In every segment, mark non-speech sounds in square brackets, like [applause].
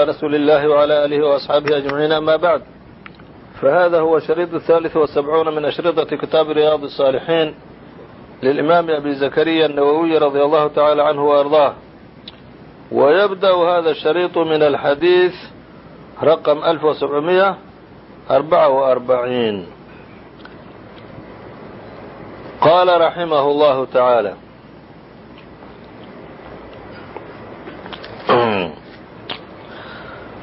على رسول الله وعلى آله وأصحابه أجمعين أما بعد فهذا هو الشريط الثالث والسبعون من أشرطة كتاب رياض الصالحين للإمام أبي زكريا النووي رضي الله تعالى عنه وأرضاه ويبدأ هذا الشريط من الحديث رقم 1744 قال رحمه الله تعالى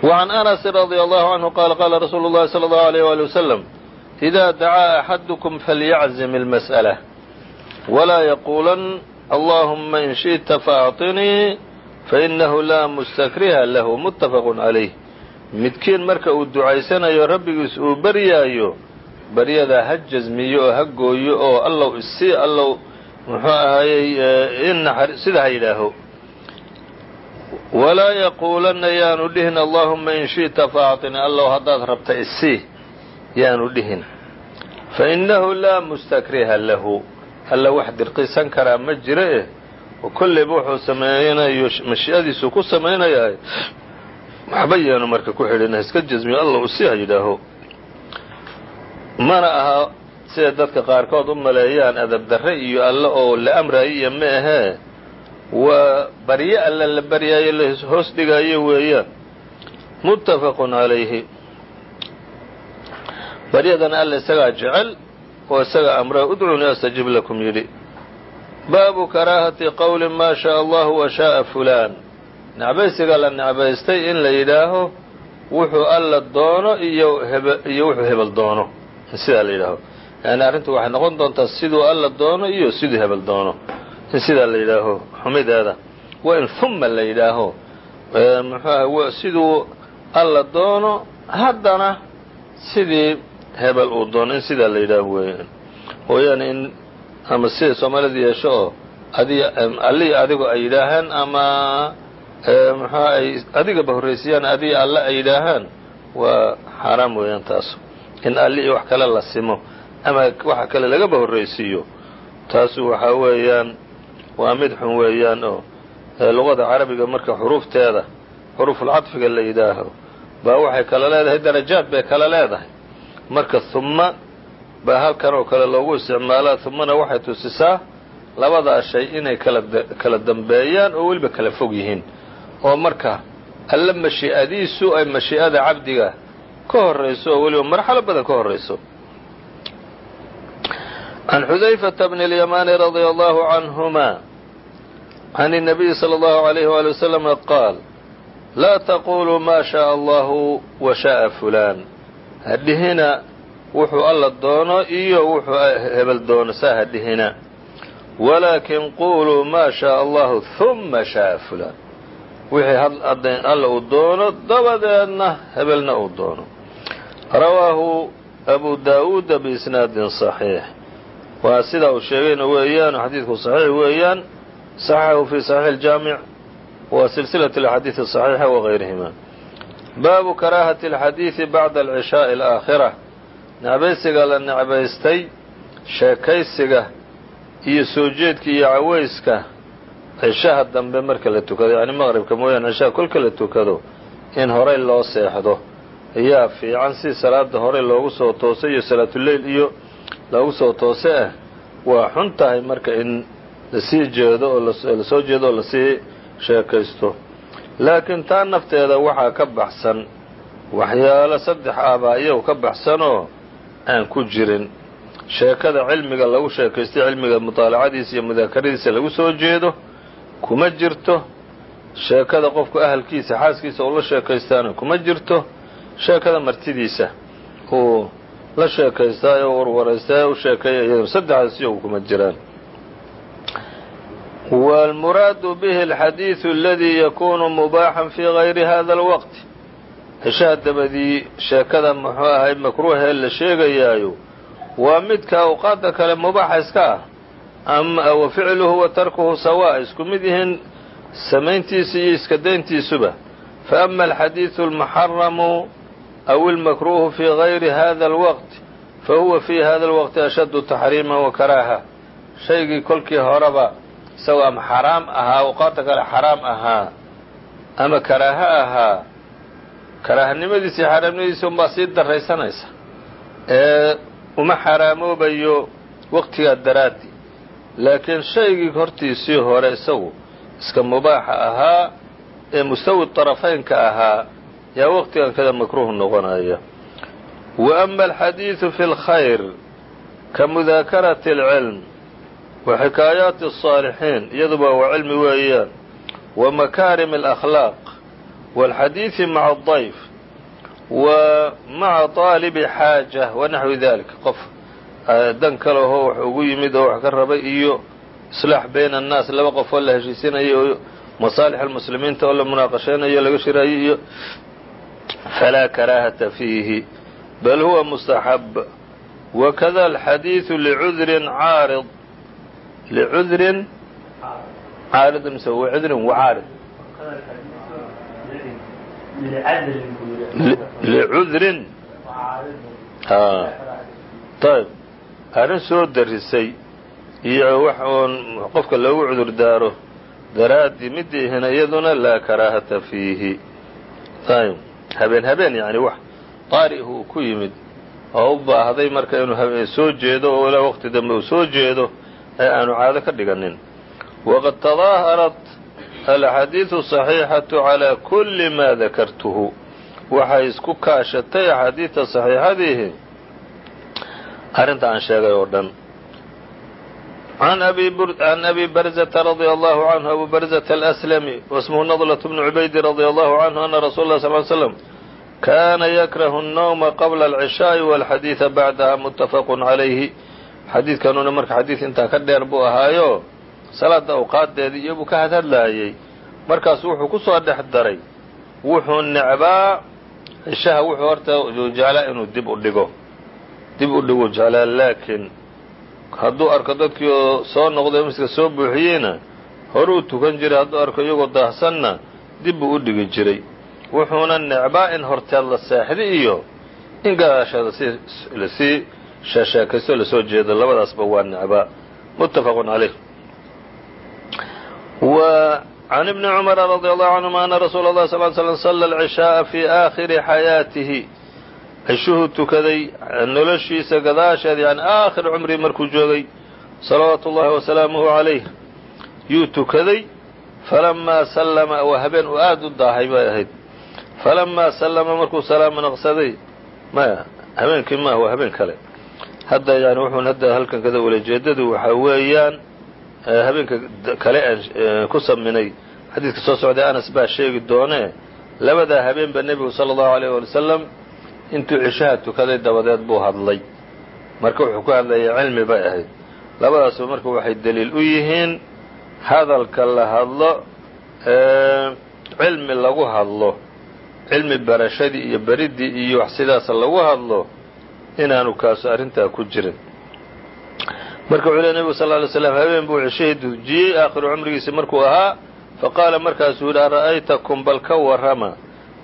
وعن أنس رضي الله عنه قال قال رsuل الlahi صلى الله عليه وaلي وسلم إذا dعاa أحadكم فليعزم المسألة ولا يقuلن اللهمa إن شئت فأعطنيi فإنه lا مستكرهa لh متفق عaليه midkiin marka uu ducaysanayo rabbigiis uu baryaayo baryadaa ha jasmiyo oo ha gooyo oo allow isi allow muxuu ahayey sida ha yidhaaho walaa yaquulanna yaanu dhihin allahuma in shiئta faacطini allow haddaad rabta isii yaanu dhihin. Fainahu laa mustakriha lahu. Alla wax dirqisan karaa ma jiro eh oo kollayba wuxuu samaynayo mashi'adiisu ku samaynayaa waxba yaanu marka ku xidhin iska jasmiyo allow isii ha yidhaaho mana aha sida dadka qaarkood u maleeyaan adab darre iyo alle oo la amraayo iyo ma ahee waa barye alle la baryaayo la hoos dhigaayo weeyaan muttafaqun calayhi baryadana alle isagaa jecel oo isaga amra udcunii astajib lakum yidhi. Baabu karaahati qowli maa shaء allahu wa shaءa fulaan. Necbaysiga la necbaystay in la yidhaaho wuxuu alla doono iyo iyo wuxuu hebel doono. Sidaa la yidhaaho. Yani arrintu waxay noqon doontaa siduu alla doono iyo siduu hebel doono in sidaa la yidhaaho xumideeda. Waa in huma la yidhaaho. Muxuaha siduu alla doono haddana sidii hebel uu doono in sidaa la yidhaaho weeyaan oo yani in ama sida soomaalida yeesho oo adi allii adigu ay yidhaahaan ama muxua ay adigaba horraysiiyaan adii alle ay yidhaahaan waa xaaraam weeyaan taas. In alli wax kale la simo ama waxa kale lagaba horraysiiyo taasu waxaa weeyaan waa mid xun weeyaan oo luqada carabiga marka xuruufteeda xuruufulcadfiga la yidhaaho baa waxay kala leedahay darajaad bay kala leedahay. Marka humma baa halkan oo kale loogu isticmaalaa umana waxay tusisaa labadaa shay inay kala dambeeyaan oo weliba kala fog yihiin. Oo marka alle mashii'adiisu ay mashii'ada cabdiga ka horrayso oo weliba marxalo badan ka horrayso can xudayfata bni اlyamaani radia allahu canhuma عn النabiyi slى الlه عlيه وaلي وsلم qaal laa taquluu ma shaء اllah وشhaءa fulan hadhihina wuxuu alla doono iyo wuxuu hebel doono saa hadhihina walaakin quluu ma shaء اllah ثuma shaءa fulan wixii alla uu doono dabadeedna hebelna uu doono rawaahu abu daawuuda biisnaadin صaxiix waa sidaa uu sheegayna weeyaan xadiidku صaxiix weeyaan صaxaxahu fi صaxiix الjaamic wa silsilaة اlaxaadiiث الصaxiixa wagayrihima baabu karaahati اlxadiiثi bacda alcishaaءi اlآakhira necbaysiga la necbaystay sheekaysiga iyo soo jeedka iyo cawayska cishaha dambe marka la tukado yani maqribka mooyaane cishaha kolka la tukado in horay loo seexdo ayaa fiican si salaada hore loogu soo toosay iyo salaatuleyl iyo loogu soo toose ah waa xun tahay marka in la sii jeedo oo la soo jeedo oo la sii sheekaysto. Laakiin taa nafteeda waxaa ka baxsan waxyaalo saddex aabaa iyagu ka baxsanoo aan ku jirin. Sheekada cilmiga lagu sheekaystay cilmiga mutaalacadiisa iyo mudaakaradiisa lagu soo jeedo kuma jirto. Sheekada qofku ahalkiisa xaaskiisa uu la sheekaystaana kuma jirto. Sheekada martidiisa uu la sheekaystaayo warwaraystaayo u sheekeeya iyaduna saddexdaas iyagu kuma jiraan wاlmuraadu bihi alxadiiثu aladii yakunu mubaaxan fii gayri hada اlwaqt cishaha dabadii sheekada muxuu ahay makruuhee la sheegayaayo waa midka awqaadda kale mubaaxa iska ah ama wa ficluhu wa tarkuhu sawaa isku mid yihiin samayntiisa iyo iska dayntiisuba faama alxadiiثu اlmuxaramu aw ilmakruuhu fii gayri hada اlwaqt fahuwa fii hada اlwaqti ashaddu taxriima wa karaaha shaygii kolkii horeba isagoo ama xaraam ahaa awqaadda kale xaraam ahaa ama karaaho ahaa karaahanimadiisa iyo xaaraamnimadiisa unbaa sii daraysanaysa ee uma xaaraamoobayo waqtigaa daraaddi laakiin shaygii hortiisii hore isagu iska mubaaxa ahaa ee mustawi طarafaynka ahaa yaa waqtigan kada makruuh noqonaya wa ama alxadiidu fi اlkhayr ka mudaakarati اlcilm wa xikaayaati الصaalixiin iyaduba waa cilmi weeyaan wa makaarim اlأkhlaaq wاlxadiidi maca الضayf wa maca طaalibi xaaja wa naxwi dalik qof dan kale hoo wax ugu yimid oo wax ka rabay iyo islaax bayna annaas laba qof oo la heshiisinayo oo masaalix almuslimiinta oo la munaaqashaynayo laga shiraayo iyo falaa karaahata fiihi bal huwa mustaxab wakada alxadiidu licudrin caarid licudrin caarid mise cudrin wacaarid licudrin ayb arrin soo darisay iyo wax uun qofka loogu cudur daaro daraaddii midiihina iyaduna laa karaahata fiihi ayb habeen habeen yani wax qaari'hu uu ku yimid oo u baahday marka inuu soo jeedo oo ilaa waqti dambe uu soo jeedo ee aanu caado ka dhiganin waqad tadaaharat alaxaadiidu صaxiixatu calaa kulli ma dakartuhu waxay isku kaashatay axaadiidta saxiixadiihi arrinta aan sheegay oo dhan can abi barzata radia allahu canhu abu barzata alaslami wasmuhu nadlat bnu cubaydi radia allahu canhu ana rasuula lah sal slm kana yakrahu الnawma qabla alcishaaءi walxadiida bacdaha mutafaqu calayhi xadiidkanuna marka xadiid intaa ka dheer buu ahaayo salaada awqaadeedii iyo buu ka hadhadlaayey. Markaasu wuxuu ku soo dhex daray. Wuxuu necbaa cishaha wuxuu horta jeclaa inuu dib u dhigo. Dib u dhigu jeclaa laakiin hadduu arko dadkii oo soo noqday miska soo buuxiyeyna horuu tukan jiray hadduu arko iyagoo daahsanna dib buu u dhigi jiray. Wuxuuna necbaa in horteed la seexdi iyo in gadaasheeda si la sii sheesheekaysto la soo jeedo labadaasba waa necbaa muttafaqun calayh wa can ibni cumara radi allahu canhuma ana rasuula اlah sal slm sala alcishaaa fii aakhiri xayaatihi cishuhuu tukaday noloshiisa gadaasheed yani aakhir cumrii markuu joogay salawaatu ullahi wasalaamuhu calayh yuu tukaday falamaa sallama waa habeen uu aad u daahay bay ahayd falamaa sallama markuu salaama naqsaday maya habeenkii maaha waa habeen kale hadda yani wuxuun hadda halkan kada ulajeedadu waxaa weeyaan habeenka kale aan ku saminay xadiidka soo socday anas baa sheegi doonee labadaa habeenba nebigu sala allahu alayh wali wasalam intuu cishaha tukaday dabadeed buu hadlay. Marka wuxuu ku hadlayay cilmi bay ahayd. Labadaasba marka waxay daliil u yihiin hadalka la hadlo cilmi lagu hadlo. Cilmi barashadii iyo beriddii iyo wax sidaas lagu hadlo inaanu kaaso arrintaa ku jirin. Marka wuxuu ley nebigu sal ly slam habeen buu cishihii dujiyey aakhiru cumrigiisi markuu ahaa. Faqaala markaasuu yidhi ara'aytakum bal ka warrama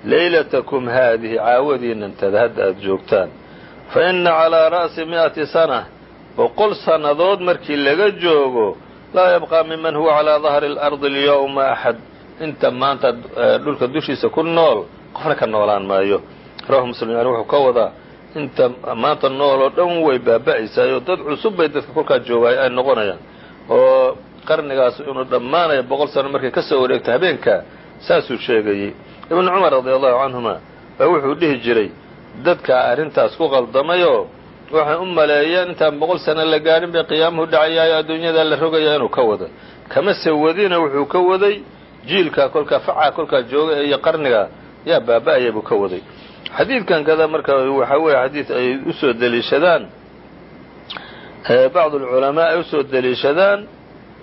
leylatakum haadihi caawadiinantada hadda aada joogtaan. Fa inna calaa ra'si mi'ati sana boqol sannadood markii laga joogo laa yabqaa miman huwa calaa dahri اlardi اlyawma axad inta maanta dhulka dushiisa ku nool qofna ka noolaan maayo. Rawahu muslim yani wuxuu ka wadaa inta maanta nool oo dhan way baaba'aysaayoo dad cusub bay dadka kolkaa joogaay ay noqonayaan. Oo qarnigaas inuu dhammaanaya boqol sano markay ka soo wareegta habeenka saasuu sheegayey ibnu cumar radia allahu canhuma baa wuxuu dhihi jiray dadkaa arrintaas ku qaldamayoo waxay u maleeyeen intaan boqol sano la gaadhin bay qiyaamuhu dhacayaayo adduunyada la rogaya inuu ka wado. Kama se wadina wuxuu ka waday jiilka kolkaa facaa kolkaa jooga iyo qarniga yaa baaba'aya buu ka waday xadiidkan kada marka waxaa weeye xadiid ay u soo deliishadaan bacdu alculamaa ay u soo deliishadaan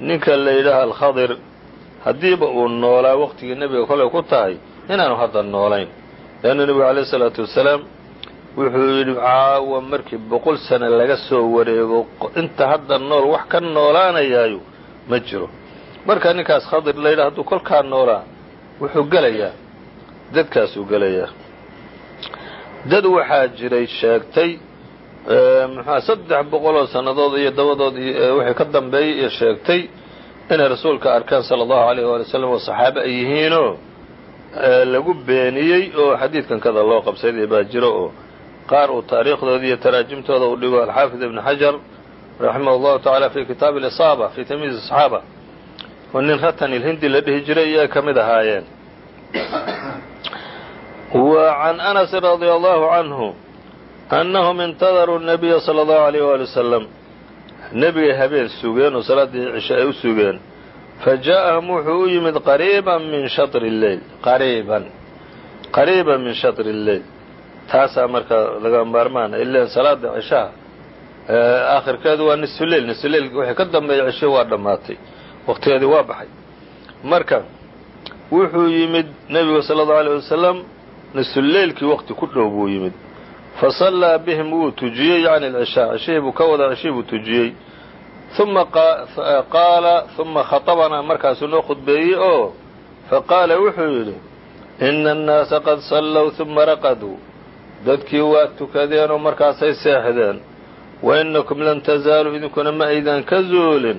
ninka la yidhaaha alkhadir haddiiba uu noolaa waqtigii nebiga kolay ku tahay inaanu hadda noolayn. Leanna nebigu alayh isalaatu wasalaam wuxuu yidhi caawa markii boqol sano laga soo wareego inta hadda nool wax ka noolaanayaayo ma jiro. Marka ninkaas khadir la yidhaha hadduu kolkaa noolaa wuxuu gelayaa dadkaasuu gelayaa dad waxaa jiray sheegtay saddex boqoloo sannadood iyo dabadood wixii ka dambeeyey iyo sheegtay inay rasuulka arkeen sala allahu alayh waali wasalam oo saxaabe ay yihiinoo lagu beeniyey oo xadiidkan kada loo qabsaday baa jiro oo qaar uu taariikhdooda iyo taraajimtooda u dhigo alxaafid ibnu xajar raximah allahu tacala fi kitaab alisaaba fi tamiiz asxaaba oo nin ratan ilhindi la dhihi jiray iyaa ka mid ahaayeen. wa can anasi radi allahu canhu annahum intadaruu الnabiya salى اllahu عalيyh wali wasalam nebigay habeen sugeen oo salaaddii cishe ay u sugeen fajaءahum wuxuu u yimid qariiba min shaطri اleyl qariiban qariiban min shaطri اleyl taasaa marka laga maarmaana ilan salaada cishaha aakhirkeedu waa nisfuleil nisfuleil wixii ka dambeeya cisho waa dhammaatay waqtigeedii waa baxay marka wuxuu yimid nebigu salى اllahu alيه wasalam nisfuleilkii waqti ku dhow buu yimid. Fasallaa bihim wuu tujiyey yacni alcishaa cishihii buu ka wada cishihii buu tujiyey uma qaala uma khaطabanaa markaasuu noo khudbeeyey oo. Faqaala wuxuu yidhi ina annaasa qad sallow uma raqaduu dadkii waa tukadeen oo markaasay seexdeen. Wa inakum lan tazaaluu idinkuna ma aydan ka zuulin.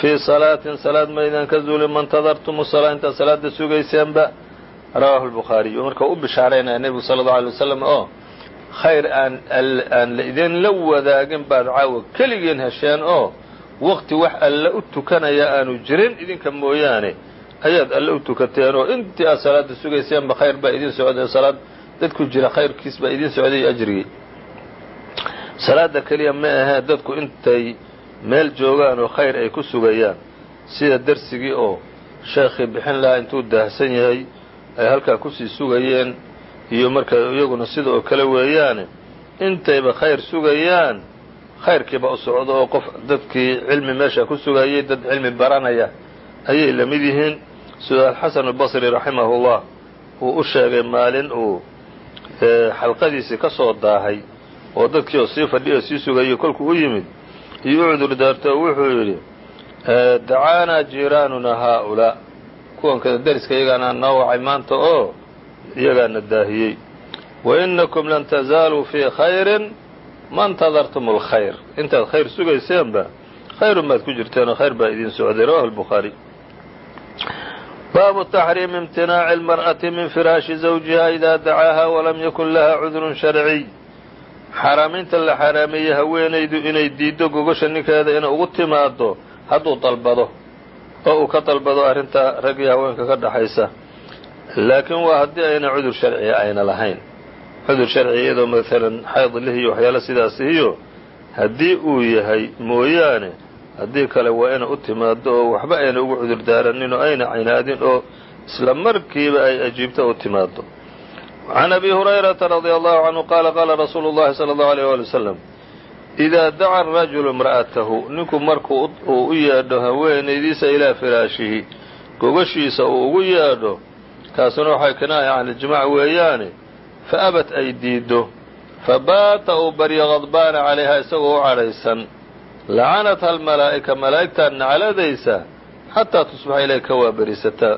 Fii salaatin salaad ma aydan ka zuulin. Ma ntadartumu salaa intaad salaada sugayseenba rawaahu lbukhaariy marka u bishaaraynaya nebigu sala allau alay wasalam oo khayr aan aan la idinla wadaagin baad caawa keligiin hesheen. Oo waqti wax alle u tukanaya aanu jirin idinka mooyaane. Ayaad alle u tukateen. Oo intii aad salaada sugayseenba khayr baa idin socday. Salaad dadku jira khayrkiis baa idin socday ajrigii salaada keliya ma ahee dadku intay meel joogaan oo khayr ay ku sugayaan. Sida dersigii oo sheekhii bixin lahaa intuu daahsan yahay ay halkaa ku sii sugayeen iyo marka iyaguna sida oo kale weeyaane intayba khayr sugayaan khayrkiiba u socdo oo qof dadkii cilmi meesha ku sugayay dad cilmi baranaya ayay la mid yihiin. Sida alxasan albasri raximahullah uu u sheegay maalin uu xalqadiisii ka soo daahay oo dadkii oo sii fadhiyo sii sugayay kolkuu u yimid iyo u cudur daarto oo wuxuu yidhi dacaanaa jiiraanuna haaulaa kuwan kada deriska iyagaana noo wacay maanta oo iyagaana daahiyey. Wa inakum lan tazaaluu fii khayrin ma ntadartum alkhayr intaad khayr sugayseenba khayrun baad ku jirteenoo khayr baa idin socday rawahu lbukhaari baabu taxriimi imtinaaci almar'ati min firaashi zawjiha idaa dacaaha walam yakun laha cudurun sharciy xaaraamaynta la xaraameeyey haweenaydu inay diiddo gogosha ninkeeda inay ugu timaado hadduu dalbado oo uu ka dalbado arrinta rag haweenka ka dhaxaysa. Laakiin waa haddii ayna cudur sharciya ayna lahayn. Cudur sharciya iyadoo maalan xayd lih iyo waxyaalo sidaas iyo haddii uu yahay mooyaane haddii kale waa inay u timaado oo waxba ayna ugu cudur daaranin oo ayna caynaadin oo isla markiiba ay ajiibto u timaado can abi hurayrata radia allahu canhu qaala qaala rasuulu llahi sala allahu aleyh waali wasalam idaa daca arajulu imra'atahu ninku markuu uu u yeedho haweenaydiisa ilaa firaashihi gogashiisa uu ugu yeedho kaasuna waxay kinaaya can iljimaac weeyaane fa abat ay diiddo fabaata uu baryo qadbaana calayha isagoo u cadhaysan lacanatha almalaa'ika malaa'igtaa nacladaysa xataa tusbaxa ilay ka waaberisataa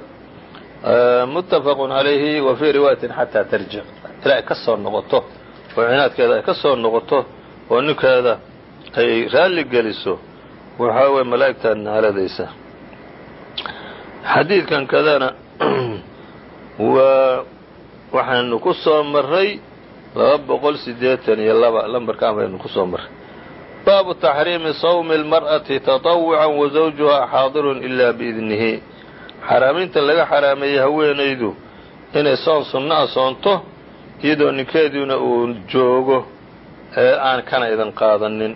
muttafaqun calayhi wa fii riwaayatin xataa tarjic ilaa ay ka soo noqoto oo cinaadkeeda ay ka soo noqoto oo ninkeeda ay raalli geliso. Waxaa weye malaa'igtaa nacladaysa xadiidkan kadana [clears throat] waa waxaynu ku soo marray laba boqol siddeetan iyo laba lambarkaan baynu ku soo marray. Baabu taxriimi sawmi اlmar'ati taطawucan wa zawjuhaa xaadirun ilaa biidnihi. Xaraamaynta laga xaraameeyey haweenaydu inay soon sunna'a soonto iyadoo ninkeediina uu joogo aan kana idan qaadanin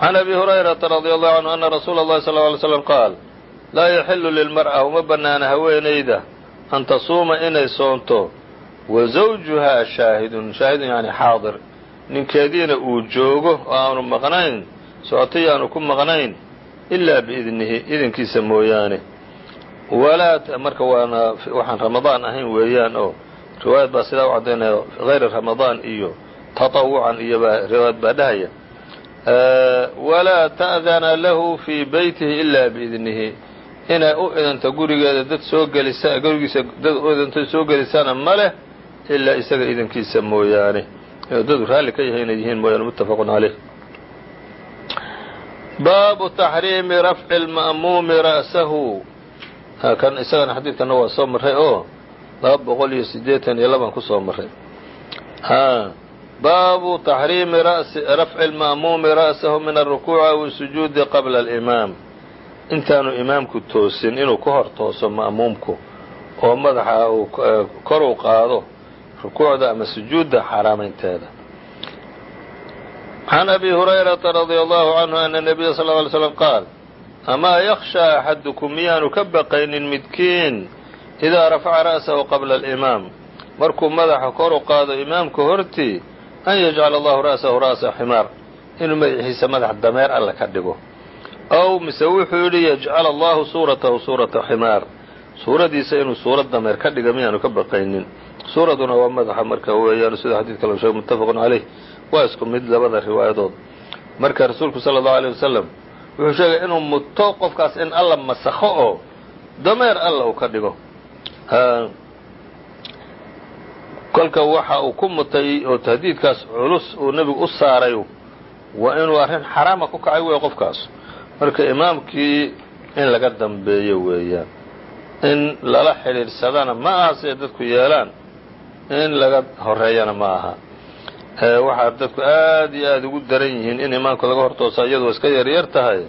can abi hurayrata radia allahu canhu ana rasuula اllahi sal ly slam qaal laa yaxilu lilmar'a uma bannaana haweenayda an tasuuma inay soonto. Wa zawjuhaa shaahidun shaahidun yani xaadir ninkeediina uu joogo oo aanu maqnayn socotay aanu ku maqnayn ilaa biidnihi idinkiisa mooyaane. Walaa marka waana waxaan ramadaan ahayn weeyaan oo riwaayad baa sidaa u caddaynaya hayri ramadaan iyo taطawucan iyo riwaayad baa dhahaya walaa ta'dana lahu fii beytihi ilaa biidnihi inay u idanta gurigeeda dad soo gelisa gurigiisa dad u idanta soo gelisana ma leh ilaa isaga idankiisa mooyaane dadu raalli ka yahay inay yihiin mooyaane muttafaqun caleyh baabu taxriimi rafci اlma'muumi ra'sahu kan isagana xadiidkana waa soo marray oo laba boqol iyo siddeetan iyo laban ku soo maray baabu taxriimi rafci lma'muumi ra'sahu min alrukuuci aw sujuudi qabla alimaam intaanu imaamku toosin inuu ka hor tooso ma'muumku oo madaxa uu kor u qaado rukuucda ama sujuudda xaaraamaynteeda can abi hurayrata radia allahu canhu ana nabiya sal ly slam qaal amaa yakhshaa axadukum miyaanu ka baqaynin midkiin idaa rafaca ra'sahu qabla alimaam markuu madaxa kor u qaado imaamka hortii an yajcala allahu ra'sahu ra'sa ximaar inuu madaxiisa madax dameer alle ka dhigo ow mise wuxuu yidhi yajcala allahu suuratahu suurata ximaar suuradiisa inuu suurad dameer ka dhiga miyaanu ka baqaynin suuraduna waa madaxa marka weeyaan sida xadiidka lo sheegay muttafaqun caleyh waa isku mid labada riwaayadood marka rasuulku sala allahu aleyh wasalam wuxuu sheegay inuu muto qofkaas in alla masakho oo dameer alla uu ka dhigo kolka waxa uu ku mutay oo tahdiidkaas culus uu nebigu u saaray waa inuu arrin xaraama ku kacay wey qofkaas. Marka imaamkii in laga dambeeyo weeyaan in lala xidhiidhsadana ma aha siday dadku yeelaan in laga horeeyana ma aha. Waxaa dadku aad iyo aada ugu daran yihiin in imaamka laga hortoosa iyadoo iska yaryar tahay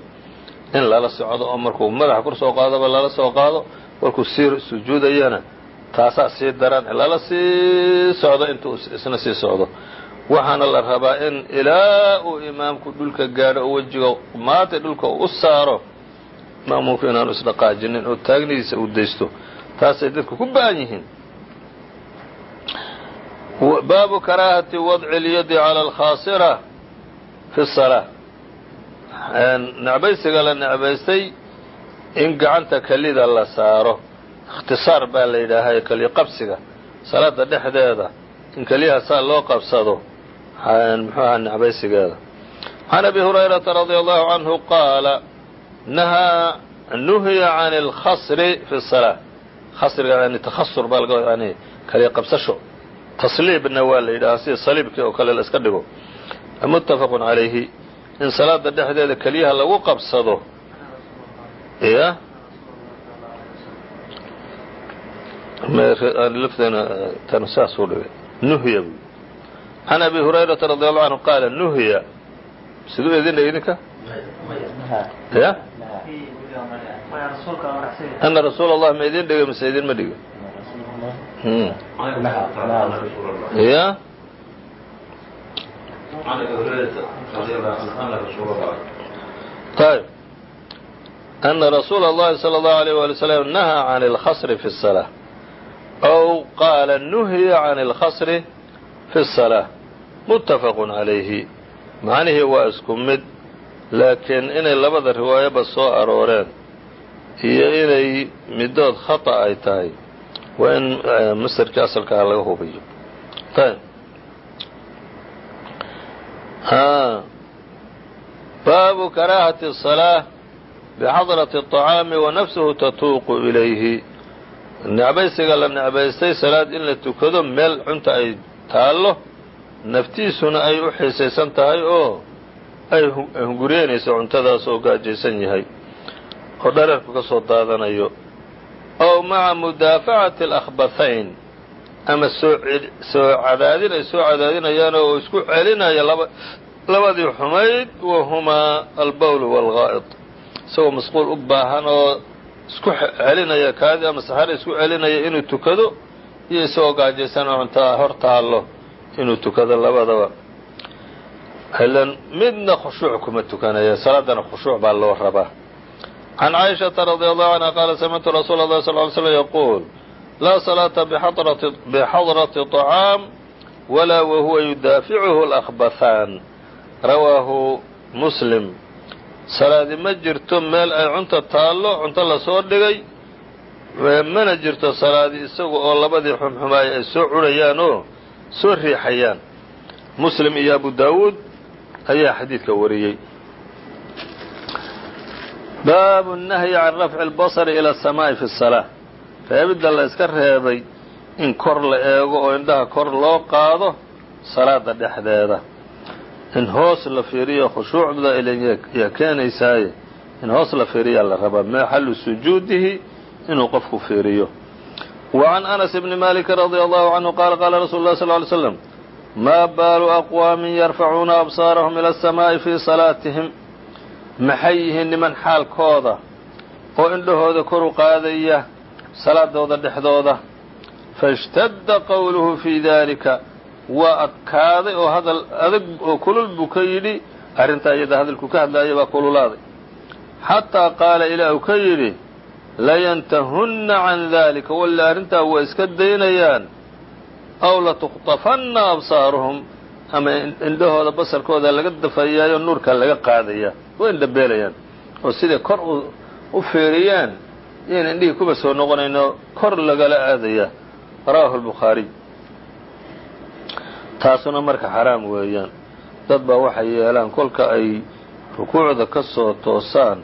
in lala socdo oo markuu madaxa kor soo qaadaba lala soo qaado markuu sii sujuudayana taasaa sii daran lala sii socdo intuu isna sii socdo waxaana la rabaa in ilaa uu imaamku dhulka gaadho oo wejiga maanta dhulka u saaro ma'muumku inaanu isdhaqaajinin oo taagnidiisa uu daysto taasay dadku ku ba'an yihiin baabu karaahati wadci اlyadi calى alkhaasira fi الsalaa necbaysiga la necbaystay in gacanta kelida la saaro ikhtisaar baa la yidhaahaa keliya qabsiga salaada dhexdeeda in keliyaha saa loo qabsado mxuu aha necbaysigeeda. Can abi hurayrata radia allahu canhu qaala nahaa nuhiya can alkhasri fi salaa khasriga yani takhasur baa laga yani kaliya qabsasho tasliibna waa la yidhahaa sida saliibkii oo kale la iska dhigo. Muttafaqun calayhi in salaada dhexdeeda keliyaha lagu qabsado ya lafteena tan saasuu dhigay nuhya bu can abi hurayrata radi allahu canhu qaala nuhya siduu idin dhig idinka ya ana rasuul allah ma idin dhigay mise idinma dhigin ya طيب أن رsuuل الlahi صلى الله عليه ولي وسلم نهى عن الخصر في الصلاة أو qاaل نهya عن الخصر في الصلاة متفق عaليهi macnihii waa isku mid laakiin inay labada riwaayaba soo arooreen iyo inay midood khaطأ ay tahay waa in masderkii asalkaa laga hubiyo baabu karaahati الصلاة bxadraةi الطacaami wanafsuhu tatuuqu ilayhi necbaysiga la necbaystay salaad in la tukado meel cunta ay taallo naftiisuna ay u xiisaysan tahay oo ay hungureenayso cuntadaas oo gaajaysan yahay. Oo dhareerku ka soo daadanayo. Ow maca mudaafacati alakhbathayn ama soosoo cadaadin ay soo cadaadinayaan oo isku celinaya laba labadii xumayd wahumaa albawl waalgaa'id isagoo masquul u baahan oo isku celinaya kaadi ama saxare isku celinaya inuu tukado iyo isagoo gaajaysan oo cuntaa hor taallo inuu tukado labadaba ilan midna khushuuc kuma tukanaya salaadana khushuuc baa loo rabaa can caaishaةa radي allahu canha qaala samictu rasuula اllahi sal ly slm yaquul laa salaata bxadrati طacaam walaa wahuwa yudaaficuhu اlأkhbathaan rawaahu muslim salaadi ma jirto meel ay cunta taallo cunto la soo dhigay mana jirto salaadi isagu oo labadii xumxumaaya ay soo cunayaan oo soo riixayaan. Muslim iyo abu daawuud ayaa xadiidka wariyey. Baabu nahyi can rafci albasari ila asamaa'i fi salaa reebidda la yska reebay in kor la eego oo indhaha kor loo qaado salaada dhexdeeda in hoos la fiiriyo khushuucda ilan keenaysaaye in hoos la fiiriyaa la rabaa maa xalu sujuudihi inuu qofku fiiriyo. Wa can anas bni maaliki radia allahu canhu qaala qaala rasuulu lah sal ly slam maa baalu aqwaamin yarfacuuna absaarahum ila asamaa'i fii salaatihim. Maxay yihiin niman xaalkooda oo indhahooda koru qaadaya salaadooda dhexdooda? Faishtadda qowluhu fii daalika waa adkaaday oo hadal adag oo kulul buu ka yidhi arrintaa iyada hadalku ka hadlaaya baa kululaaday xataa qaala ilaahu ka yidhi layantahunna can daalika. Walla arrintaa way iska daynayaan. Aw latukhtafanna absaaruhum. Ama indhahooda basarkooda laga dafayaayo nuurkaa laga qaadayaa way indhabeelayaan. Oo siday kor u u feeriyaan yayn indhihii kuba soo noqonayno kor lagala aadayaa rawaahu albukhaariy taasuna marka xaraam weeyaan. Dad baa waxay yeelaan kolka ay rukuucda ka soo toosaan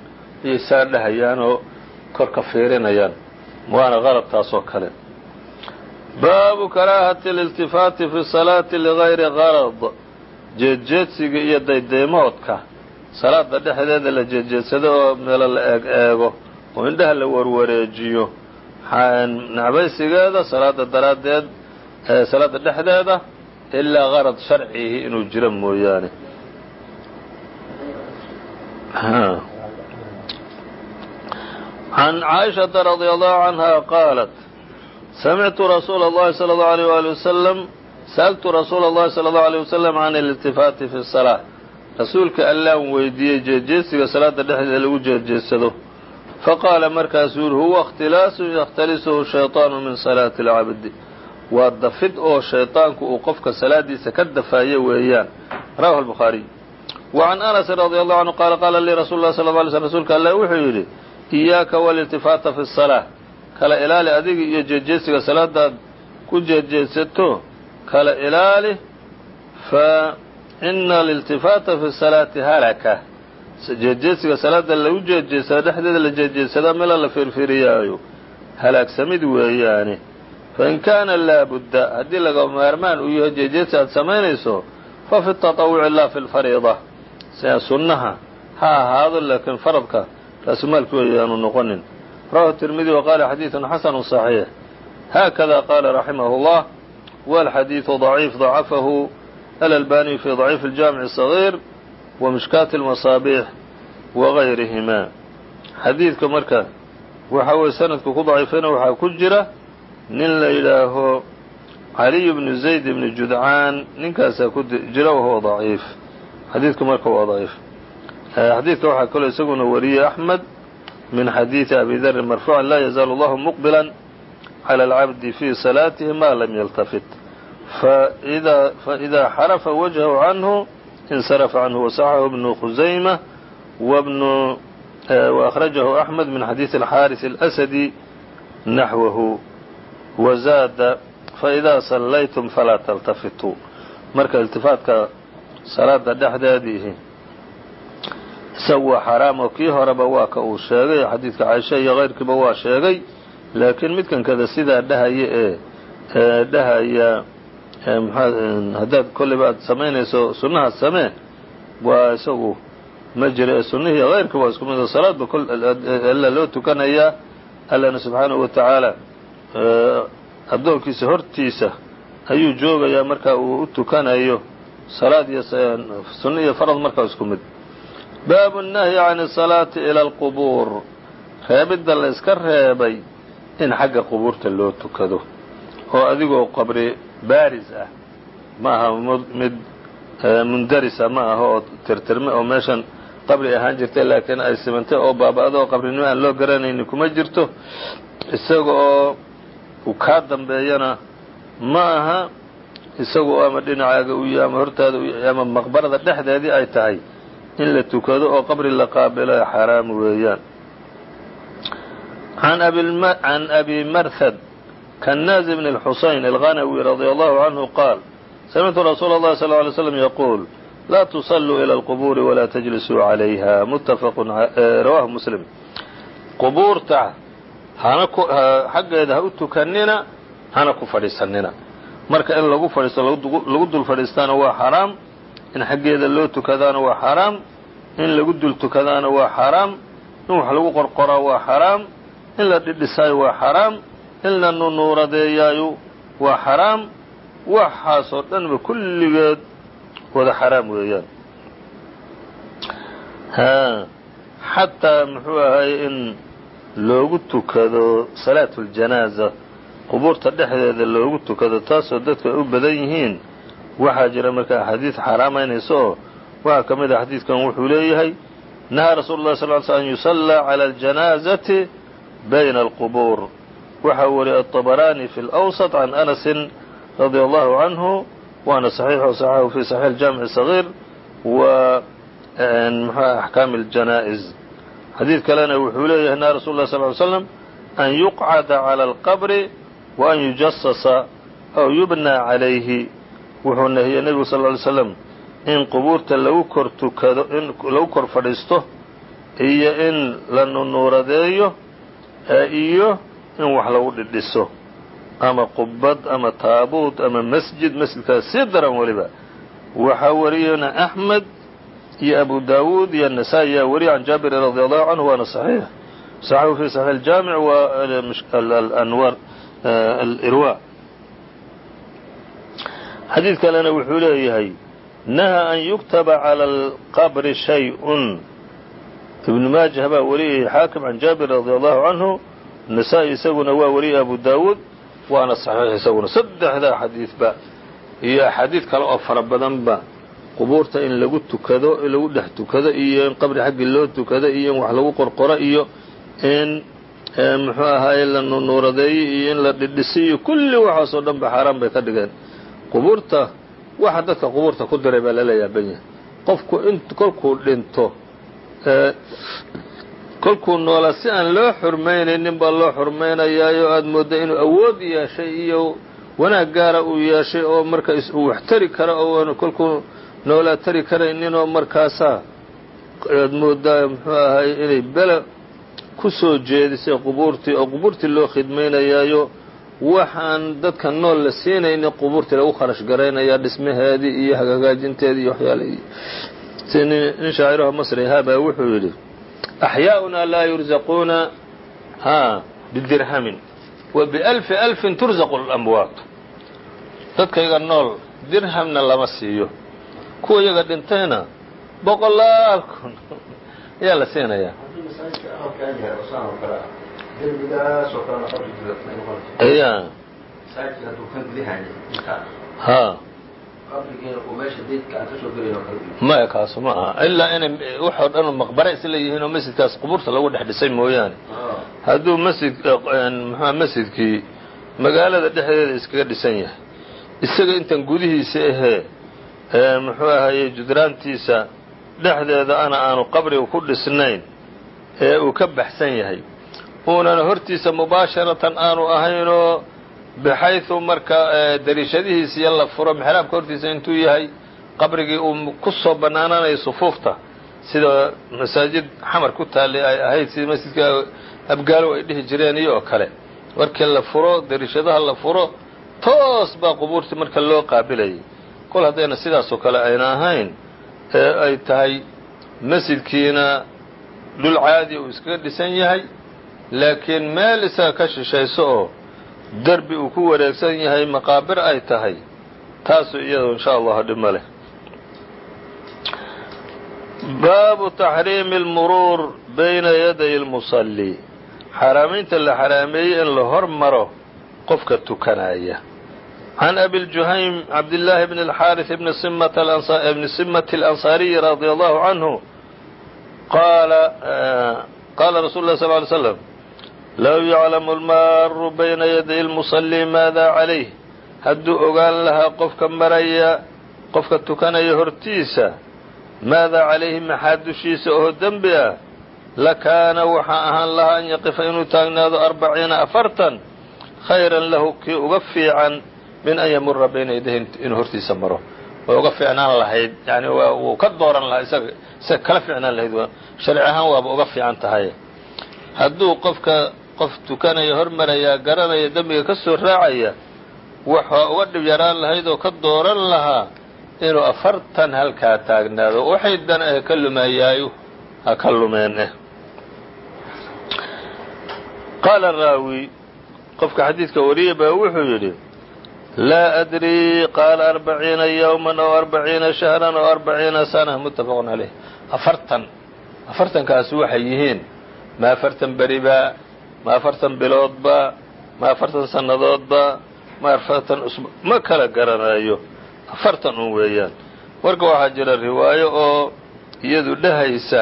ayay saa dhahayaan oo kor ka fiirinayaan waana qalab taas oo kale. Baabu karaahati اliltifaati fi salaati ligayri qarad jeedjeedsiga iyo daydaymoodka salaada dhexdeeda la jeedjeedsado oo meelo la eeg eego oo indhaha la warwareejiyo. Nacbaysigeeda salaada daraaddeed salaada dhexdeeda ilaa qarad sharcihi inuu jiro mooyaane عن caaئiشhaةa رadي الله عanهa qaalat samictu rasuula الlahi slى الlه عليه وaلي وsلم sأltu rasuula الlahi slى الlه عليه وsلم can اlاltifaati fi الصلاة rasuulka allaan weydiiyey jeejeesiga salaada dhexdeeda lagu jeejeedsado faqaala markaasuu yuri huwa اkhtilaasu yakhtalisuhu shayطaanu min salaati اlcabdi waa dafid oo shayطaanku uu qofka salaadiisa ka dafaayo weeyaan rawahu الbukhaariي وعan أنس رadي الله عanهu qaala qaala lii rasul lah sl ه lay slm rsulka alla wuxuu yidhi iyaaka wاliltifaata fi الصalaaة kala ilaali adiga iyo jeejeesiga salaadaad ku jeejeedsato kala ilaali fa ina aliltifaata fi salaati halaka jeejeesiga salaada lagu jeejeedsada dhexdeeda la jeejeedsadaa mela la fiirfiiriyaayo halaagsamid weeyaane fain kaana laabudda haddii laga maarmaan uu yahay jeejeedsi aad samaynayso fa fi taطawuci la fi lfariida sida sunnaha ha ahaado laakiin faradka raasumaalki weeyaanu noqonin rawahu tirmidi waqaala xadiiثun xasanu صaxiix haakada qaala raximah اllah walxadiiثu ضaciif ضacafahu alalbaniyu fi ضaciif اljaamiع الصaغيir wa mishkaati اlmasaabiix wagayrihima xadiidka marka waxa weye sanadku ku daciifayna waxaa ku jira nin la yidhaaho caliyu bnu zayd bnu judcaan ninkaasaa ku jira wahuwa daciif. Xadiidku marka waa daciif. Eh, xadiidka waxaa kaloo isaguna wariyey axmed min xadiidi abi darin marfuucan laa yazaalu allahu muqbilan cala alcabdi fii salaatihi ma lam yaltafit. Faidaa xarafa wajhahu canhu insarafa canhu wasaxahu ibnu khusayma wabnu eh, waأkhrajahu axmed min xadiidi alxaaris alasadi naxwahu wazaada faإida sallaytum falaa taltafituu marka iltifaatka salaada dhexdeediihi isagu waa xaraam oo kii horeba waa ka uu sheegay xadiidka caaisha iyo keyrkiiba waa sheegay laakiin midkan kada sidaa dhahaya ee ee dhahaya haddaad kolleyba aad samaynayso sunnaha samee waa isagu ma jira ee sunnihii keyrka waa isku mid salaadba alla loo tukanayaa allana subxaanahu wa tacaala addoonkiisa hortiisa ayuu joogayaa markaa uu u tukanayo salaad iyo sunno iyo farad markaa isku mid. Baabu nnahyi can asalaati ila alqubuur. Reebidda la yska reebay in xagga qubuurta loo tukado oo adigoo qabri baaris ah. Ma aha mid mundarisa ah, ma aha oo tirtirme oo meeshan qabri ahaan jirtay laakiin ay simantay oo baaba'do oo qabrinimo aan loo garanayni kuma jirto. Isagaoo uu kaa dambeeyana ma aha isaga oo ama dhinacaaga u yahay ama hortaada u yahay ama maqbarada dhexdeedii ay tahay in la tukado oo qabri la qaabilo xaraam weeyaan can abi marhad kannaaz bn اlxusayn alghanawi radي allahu canhu qaal samictu rasuula اllahi sal ly slm yaquul laa tusalluu ilى اlqubuuri walaa tajlisuu calayha muttafaqu rawahu muslim qubuurta hana xaggeeda ha u tukanina hana ku fadhiisanina marka in lagu fadhiisto lagu dul fadhiistaana waa xaraam. In xaggeeda loo tukadaana waa xaraam. In lagu dul tukadaana waa xaraam. In wax lagu qorqoraa waa xaraam. In la dhidhisaayo waa xaraam. In la nunuuradeeyaayu waa xaraam. Waxaasoo dhanba kulligeed wada xaraam weeyaan. Xataa muxuu ahay in loogu tukado salaatu ljanaaza qubuurta dhexdeeda loogu tukado taasoo dadka ay u badan yihiin. Waxaa jira marka axaadiid xaaraameynaysa ah oo waxaa ka mid ah xadiidkan wuxuu leeyahay naha rasuulu llahi sal sl an yusallaa cala aljanaazati bayna alqubuur. Waxaa wariyay aطabaraani fi lawsat can anasin radia allahu canhu waana saxiixu saxahu fi saxiix jaamici sagiir wa mxua axkaami اljanaa'iz xadiid kalena wuxuu leeyahay naha rasul sal ly slam an yuqcada cala alqabri wa an yujasasa aw yubnaa calayhi. Wuxuu nahiyey nebigu sal ly slam in qubuurta lagu kor tukado in lagu kor fadhiisto iyo in la nunuuradeeyo iyo in wax lagu dhidhiso ama qubad ama taabuut ama masjid masjidkaas sii daran weliba waxaa wariyana axmed iyo abu dawuud iyo nasaa-i yaa wariya can jaabirin radi allahu canhu waana saxiix saxaxu fi saxiix aljaamic wa anwar alirwa. Xadiid kalena wuxuu leeyahay nahaa an yuktaba cala alqabri shay-un. Ibnu maajah baa wariyay xaakim can jaabir radi allahu canhu nasaa-i isaguna waa wariyay abu daawuud waana saxiix isaguna. Saddexdaa xadiidba iyo axaadiid kale oo fara badanba qubuurta in lagu tukado lagu dhex tukado iyo in qabri xaggii loo tukado iyo in wax lagu qorqoro iyo in muxuu ahaaye la nunuuradeeyo iyo in la dhidhisiyo kulli waxaasoo dhan ba xaaraan bay ka dhigeen. Qubuurta waxa dadka qubuurta ku diray baa lala yaaban yahay qofku in kolkuu dhinto kolkuu noolaa si aan loo xurmaynaynin baa loo xurmaynayaayo aada moodda inuu awood yeeshay iyo wanaag gaara uu yeeshay oo marka uu wax tari karo oo kolkuu noolaa tari karayninoo markaasaa aad mooddaa muxuu ahay inay bele ku soo jeedisay qubuurtii oo qubuurtii loo khidmaynayaayo waxaan dadka nool la siinaynin qubuurtii lagu kharash garaynayaa dhismaheedii iyo hagaajinteedii iyo waxyaale. Nin shaaciraha masri ahaa baa wuxuu yidhi axyaaؤuna laa yurzaquuna ha bidirhamin wa bialfi alfin turzaqu اlamwaat dadkayga nool dirhamna lama siiyo kuwa iyaga dhintayna boqolaal kun. Ayaa la siinayaa. Ya ha maya kaasu ma aha. Ilaa inay waxoo dhan maqbare isla yihiin oo masjidkaas qubuurta lagu dhex dhisay mooyaane. Hadduu masjid mxua masjidkii magaalada dhexdeeda iskaga dhisan yahay. Isaga intan gudihiisa ahee muxuu ahaye judraantiisa dhexdeeda ana aanu qabriga ku dhisnayn ee uu ka baxsan yahay. Uunan hortiisa mubaasharatan aanu ahaynoo baxayثu marka dariishadihiisiiyo la furo mexraabka hortiisa intuu yahay qabrigii uu ku soo bannaananayo sufuufta. Sida masaajid xamar ku taallay ay ahayd sida masjidka abgaalow ay dhihi jireen iyo oo kale. Markii la furo dariishadaha la furo toos baa qubuurtii marka loo qaabilayay kol haddayna sidaasoo kale ayna ahayn ee ay tahay masjidkiina dhul caadi uu iskaga dhisan yahay laakiin meel isaga ka shishayso oo derbi uu ku wareegsan yahay maqaabir ay tahay taasu iyado insha allahu dhibma leh. Baabu taxriimi اlmuruur bayna yaday اlmusalli xaaraamaynta la xaraameeyey in la hor maro qofka tukanaya can abi ljuhaym cabdillaahi bn اlxaariث bni simati اlansaariyi radia allahu canhu qaala qaala rasul lah sl ly slm low yaclamu almaaru bayna yaday lmusalli maada calayh hadduu ogaan lahaa qofka maraya qofka tukanaya hortiisa maada calayhi maxaa dushiisa oo dembi ah lakaana waxaa ahaan lahaa an yaqifa inuu taagnaado arbaciina afartan khayran lahu kii uga fiican min an yamura bayna yadayhi inuu hortiisa maro. Way uga fiicnaan lahayd yani wuu ka dooran lahaa isaga isaga kala fiicnaan lahayd sharci ahaan waaba uga fiican tahay. Hadduu qofka qof tukanaya hormarayaa garanaya dembiga ka soo raacaya waxaa uga dhib yaraan lahayd oo ka dooran lahaa inuu afartan halkaa taagnaado. Waxay dan ah ka lumayaayu ha ka lumeen eh qaala raawi qofka xadiidka wariyay baa wuxuu yidhi laa adrii qaala arbaciina yowman aw arbaciina shahran aw arbaciina sana muttafaqun caleyh afartan afartankaasi waxay yihiin ma afartan beriba ma afartan biloodba ma afartan sannadoodba ma afartan usbu ma kala garanayo afartan un weeyaan marka waxaa jira riwaayo oo iyadu dhehaysa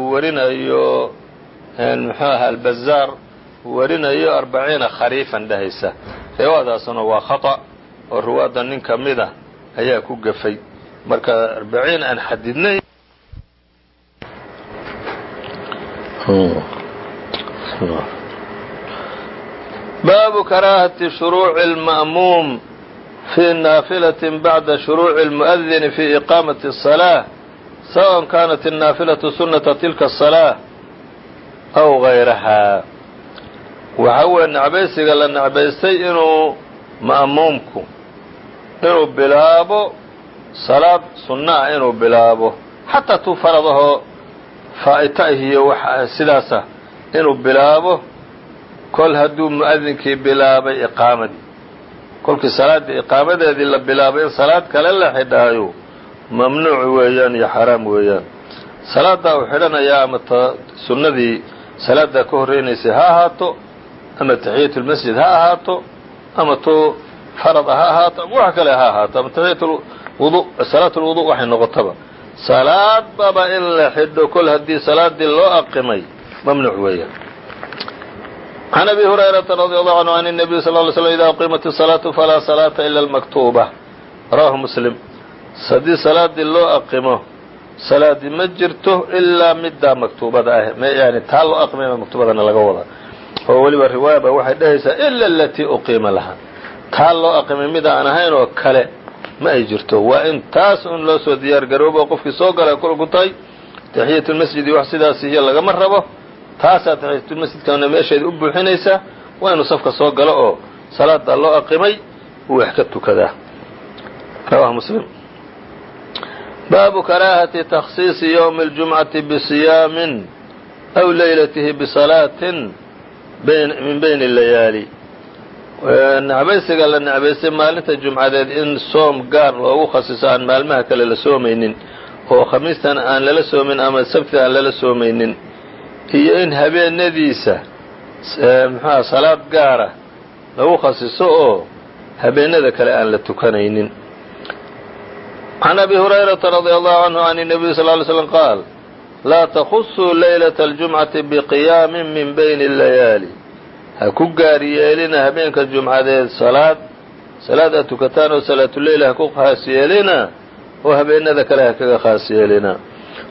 uu warinayo muxuu aha albazaar uu warinayo arbaciina khariifan dhehaysa riwaadaasuna waa khata oo riwaada nin ka mid a ayaa ku gafay marka arbaciin aan xadidnayn baabu karaahati shuruuci اlma'muum fii naafilaة bacda shuruuci اlmu'adini fii iqaamati الصalaaة sawaء kanat الnaafilaةu sunata tilka الصalaaة aw غayraha waxa weeye necbaysiga la necbaystay inuu ma'muumku inuu bilaabo salaad sunno ah inuu bilaabo. Xataa tuu faradahoo faa'ita iyo wax sidaasa inuu bilaabo kol hadduu mu'adinkii bilaabay iqaamadii kolkii salaaddii iqaamadeedii la bilaabay in salaad kale la xidhaayo. Mamnuuc weeyaan iyo xaraam weeyaan. Salaaddaa uu xidhanayaa ama sunnadii salaaddaa ka horreynaysay ha ahaato ama taxiyatu lmasjid ha ahaato ama tuu farada ha ahaato ama wax kale ha ahaato ama taxiyat wudu salaat lwudu waxay noqotaba salaad baba in la xidho kol haddii salaadii loo aqimay mamnuuc weeyaan can abi hurayrata radi allahu canhu an الnabiy sal ly slm ida uqimat الsalaatu falaa salaata ila almaktuuba rawahu muslim haddii salaadii loo aqimo salaadii ma jirto ilaa middaa maktuubada ah yani taa loo aqimay maktuubadana laga wada oo weliba riwaaya ba waxay dhehaysaa ila alatii uqiima laha. Taa loo aqimay mid aan ahayn oo kale ma ay jirto. Waa in taas un loo soo diyaar garoobo qofkii soo gala kolku tahay taxiyatulmasjidi wax sidaas iyo lagama rabo taasaa taxiyatulmasjidkana meesheeda u buuxinaysaa waa inuu safka soo galo oo salaada loo aqimay uu wax ka tukadaa rawahu muslim. Baabu karaahati takhsiisi ywmi اljumcati bisiyaamin aw leylatihi bisalaatin min bayn layaali necbaysiga la necbaysay maalinta jumcadeed in soom gaar loogu khasiso aan maalmaha kale la soomaynin oo khamiistan aan lala soomin ama sabti aan lala soomaynin iyo in habeenadiisa muxuha salaad gaara lagu khasiso oo habeenada kale aan la tukanaynin can abi hurayrata radia allahu canhu can nabiy sal ly slm qaal laa takhusuu laylata aljumcati biqiyaamin min bayni alayaali ha ku gaar yeelina habeenka jumcadeed salaad. Salaad aad tukataan oo salaatuleyl ha ku khaas yeelina oo habeenada kale ha kaga khaas yeelina.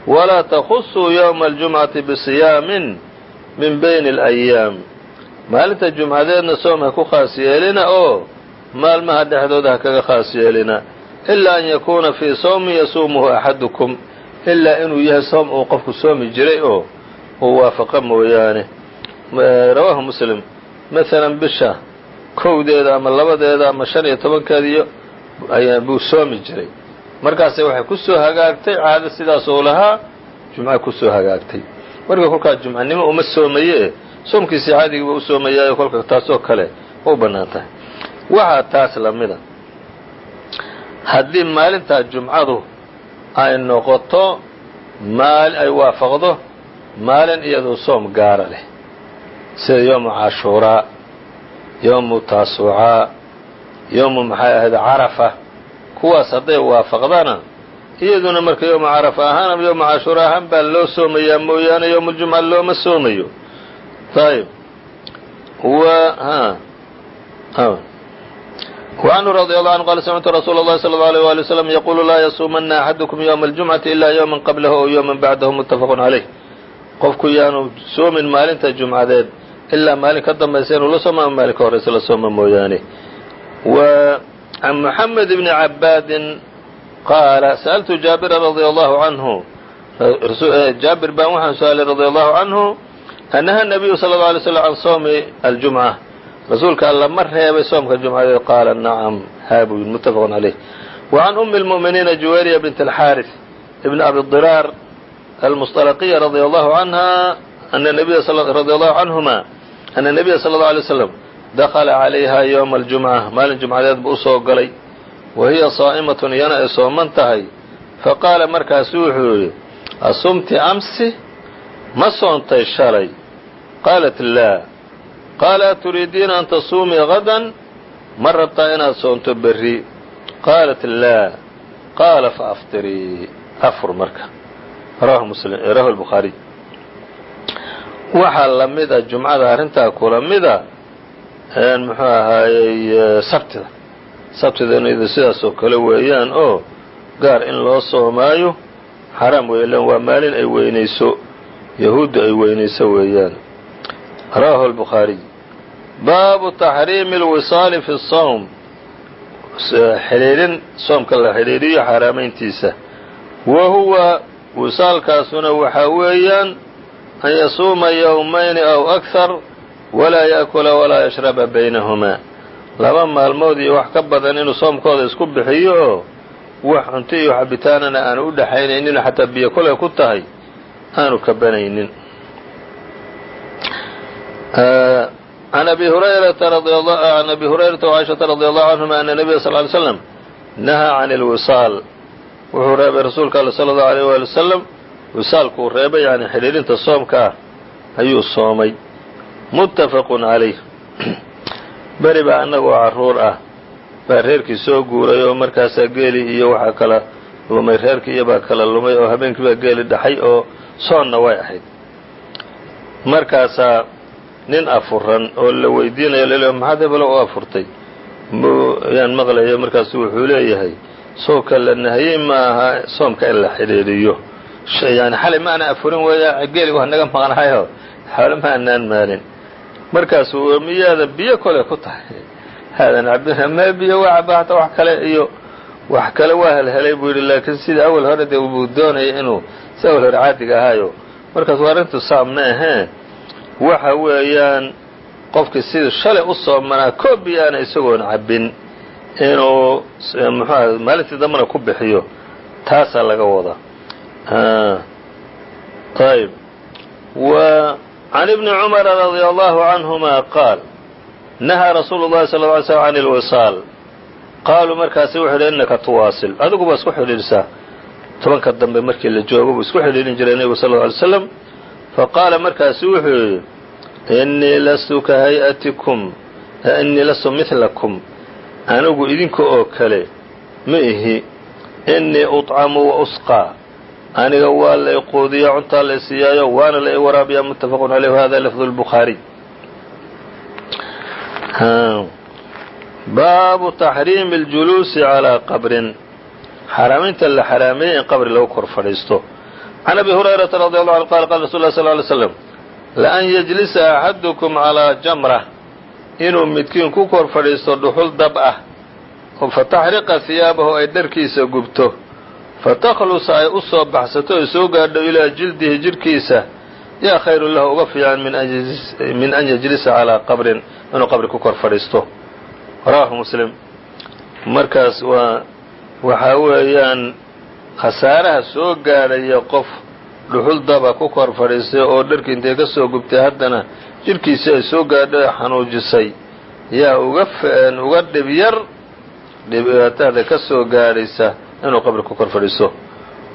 Walaa takhusuu yowma aljumcati bisiyaamin min bayni alayaam maalinta jumcadeedna soom ha ku khaas yeelina oo maalmaha dhexdooda ha kaga khaas yeelina. Ilaa an yakuuna fii sowmi yasuumuhu axadukum ilaa inuu yahay soom uu qofku soomi jiray oo uu waafaqa mooyaane. Rawaahu muslim. Maalan bisha kowdeeda ama labadeeda ama shan iyo tobankeediyo buu soomi jiray. Markaase waxay ku soo hagaagtay caado sidaas uu lahaa jumca ku soo hagaagtay. Marka kolkaa jumcanimo uma soomaye soomkiisii caadigiiba u soomayaayo kolka taasoo kale u bannaan tahay. Waxaa taas lamida haddii maalintaa jumcadu ay noqoto maal ay waafaqdo maalin iyadoo soom gaara leh. Sida yoomu cashuuraa yoomu taasuucaa yoomu maxay ahayd carafa kuwaas hadday waafaqdana iyaduna marka yoomu carafa ahaan ama yoomu cashuura ahaan baa loo soomayaa mooyaane yowmuljumca looma soomayo. Ayb وعنه رضي الله عنه قال سمعت رsuuل الlhi صلى الله عليه وaلي وسلم يقول laa yصuمنa أحadكم يوم الجuمعةi إلا يوما qبلh أو يوما بعdh متفق عaليه qofku yaanu soomin maalinta jumcadeed ilaa maalin ka dambaysa inuu la sooma ama maalin ka horeysa la sooma mooyaane و عن محمد بن عباad qاala سألت جابرa رضي الله عنه jaabir baan waxaan su-aalay رضي الله عنه أنهى النبي صلى الله عليه وسلم عن صوم الجuمعة rasuulka alla ma reebay soomka jumcadeed qaala nacam haa buu yidhi mutafaqun caleyh wa can ummi lmu'miniina juwayriya bint alxaaris ibn abi abidiraar almusطalaqiya radia allahu canha radia allahu canhuma ana nebiya sala اllau alay waslam dakala calayha yowma aljumca maalin jumcadeed buu u soo galay. Wa hiya saa'imatun iyana ay sooman tahay. Faqaala markaasu wuxuu yidhi asumti amsi? Ma soontay shalay? Qaalat laa qaala aturiidiina an tasuumii gadan ma rabtaa inaad soonto berri qaalat laa qaala faaftirii afur marka rawahu albukhaariy waxaa la mid a jumcada arrintaa kula mida muxuu ahaayey sabtida sabtidana iyadu sidaas oo kale weeyaan oo gaar in loo soomaayo xaraam weeylan waa maalin ay weynayso yahuudda ay weynayso weeyaan rawahu albukhaariy baabu taxriimi alwisaali fi الsawm xidhiidhin soomka la xidhiidhiyo xaaraamayntiisa. Wa huwa wisaalkaasuna waxaa weeyaan an yasuuma yowmayni aw akhar walaa yaakula walaa yashraba baynahumaa. Laba maalmood iyo wax ka badan inuu soomkooda isku bixiyo oo wax cunto iyo cabitaanana aanu u dhexaynaynin xataa biyo kolay ku tahay aanu kabanaynin عن أبي هريرة عن أبي هريرة وعائشة رضي الله عنهما أن النبي صلى اه عليه وسلم نهى عن الوصاal wuxuu reebay rasuulka all صلى الله عليه وaلي وسلم wisaalkuu reebay yani xidhiidhinta soomka ah ayuu soomay متفق عaليه beri baa annagoo caruur ah baa reerkii soo guuray oo markaasaa geeli iyo waxaa kala lumay reerkii iyobaa kala lumay oo habeenkii baa geeli dhaxay oo soonna way ahayd markaasaa nin afuran oo la weydiinayo lel maxaad hebelo u afurtay? Yaan maqlaya markaasu wuxuu leeyahay soomka la nahiyey ma aha soomka in la xidhiidhiyo. Yani xalay ma ana afurin weeya geeli waa naga maqnahayo xoole ma anaan maalin markaasuu miyaada biyo kole ku tahay. Haadan cabdina ma biyo waa caba hata wax kale iyo wax kale waa helhelay buu yidhi laakiin sida awal hore dee buu doonaya inuu si awal hore caadiga ahaayo. Markaas waa arrintu saab ma ahee waxa weeyaan qofkii sidii shalay u soomanaa koobi aana isagoon cabbin inuu muxuuha maalintii dambana ku bixiyo taasaa laga wadaa. Ayb can ibni cumara radia allahu canhuma qaal nahaa rasuulu llahi sal ly slm can ilwisaal qaaluu markaasi wuxuu yidhi innaka tuwaasil. Adiguba isku xidhiidhsaa tobanka dambe markii la joogo buu isku xidhiidhin jiray nebigu sal alay slam faqaala markaasu wuxuu yidhi innii lastu ka hay-atikum innii lastu midlakum anigu idinka oo kale ma ihi innii uطcamu wa usqaa aniga waa la iquudiyaa cuntaa la isiiyaayo waana la i waraabiyaa muttafaqun caleyh hada lafdu lbukhaariy baabu taxriimi اljuluusi calىa qabrin xaaraamaynta la xaraameeyey in qabri lagu kor fadhiisto can abi hurayrata radi allahu anhu qala qala rasul lah sl ly slam laan yajlisa axadukum calىa jamra inuu midkiin ku kor fadhiisto dhuxul dab ah fataxriqa hiyaabahu ay dharkiisa gubto fatakhlusa ay u soo baxsato ay soo gaadho ilaa jildihi jidhkiisa yaa khayrun lahu uga fiican min an yajlisa calىa qabrin inuu qabri ku kor fadhiisto rawahu muslim markaas waa waxaa weeyaan khasaaraha soo gaadhaya qof dhuxul daba ku kor fadhiistay oo dharkii intay ka soo gubtay haddana jidhkiisii ay soo gaadho ee xanuujisay. Yaa uga uga dhib yar dhibaatada ka soo gaadhaysa inuu qabri ku kor fadhiisto.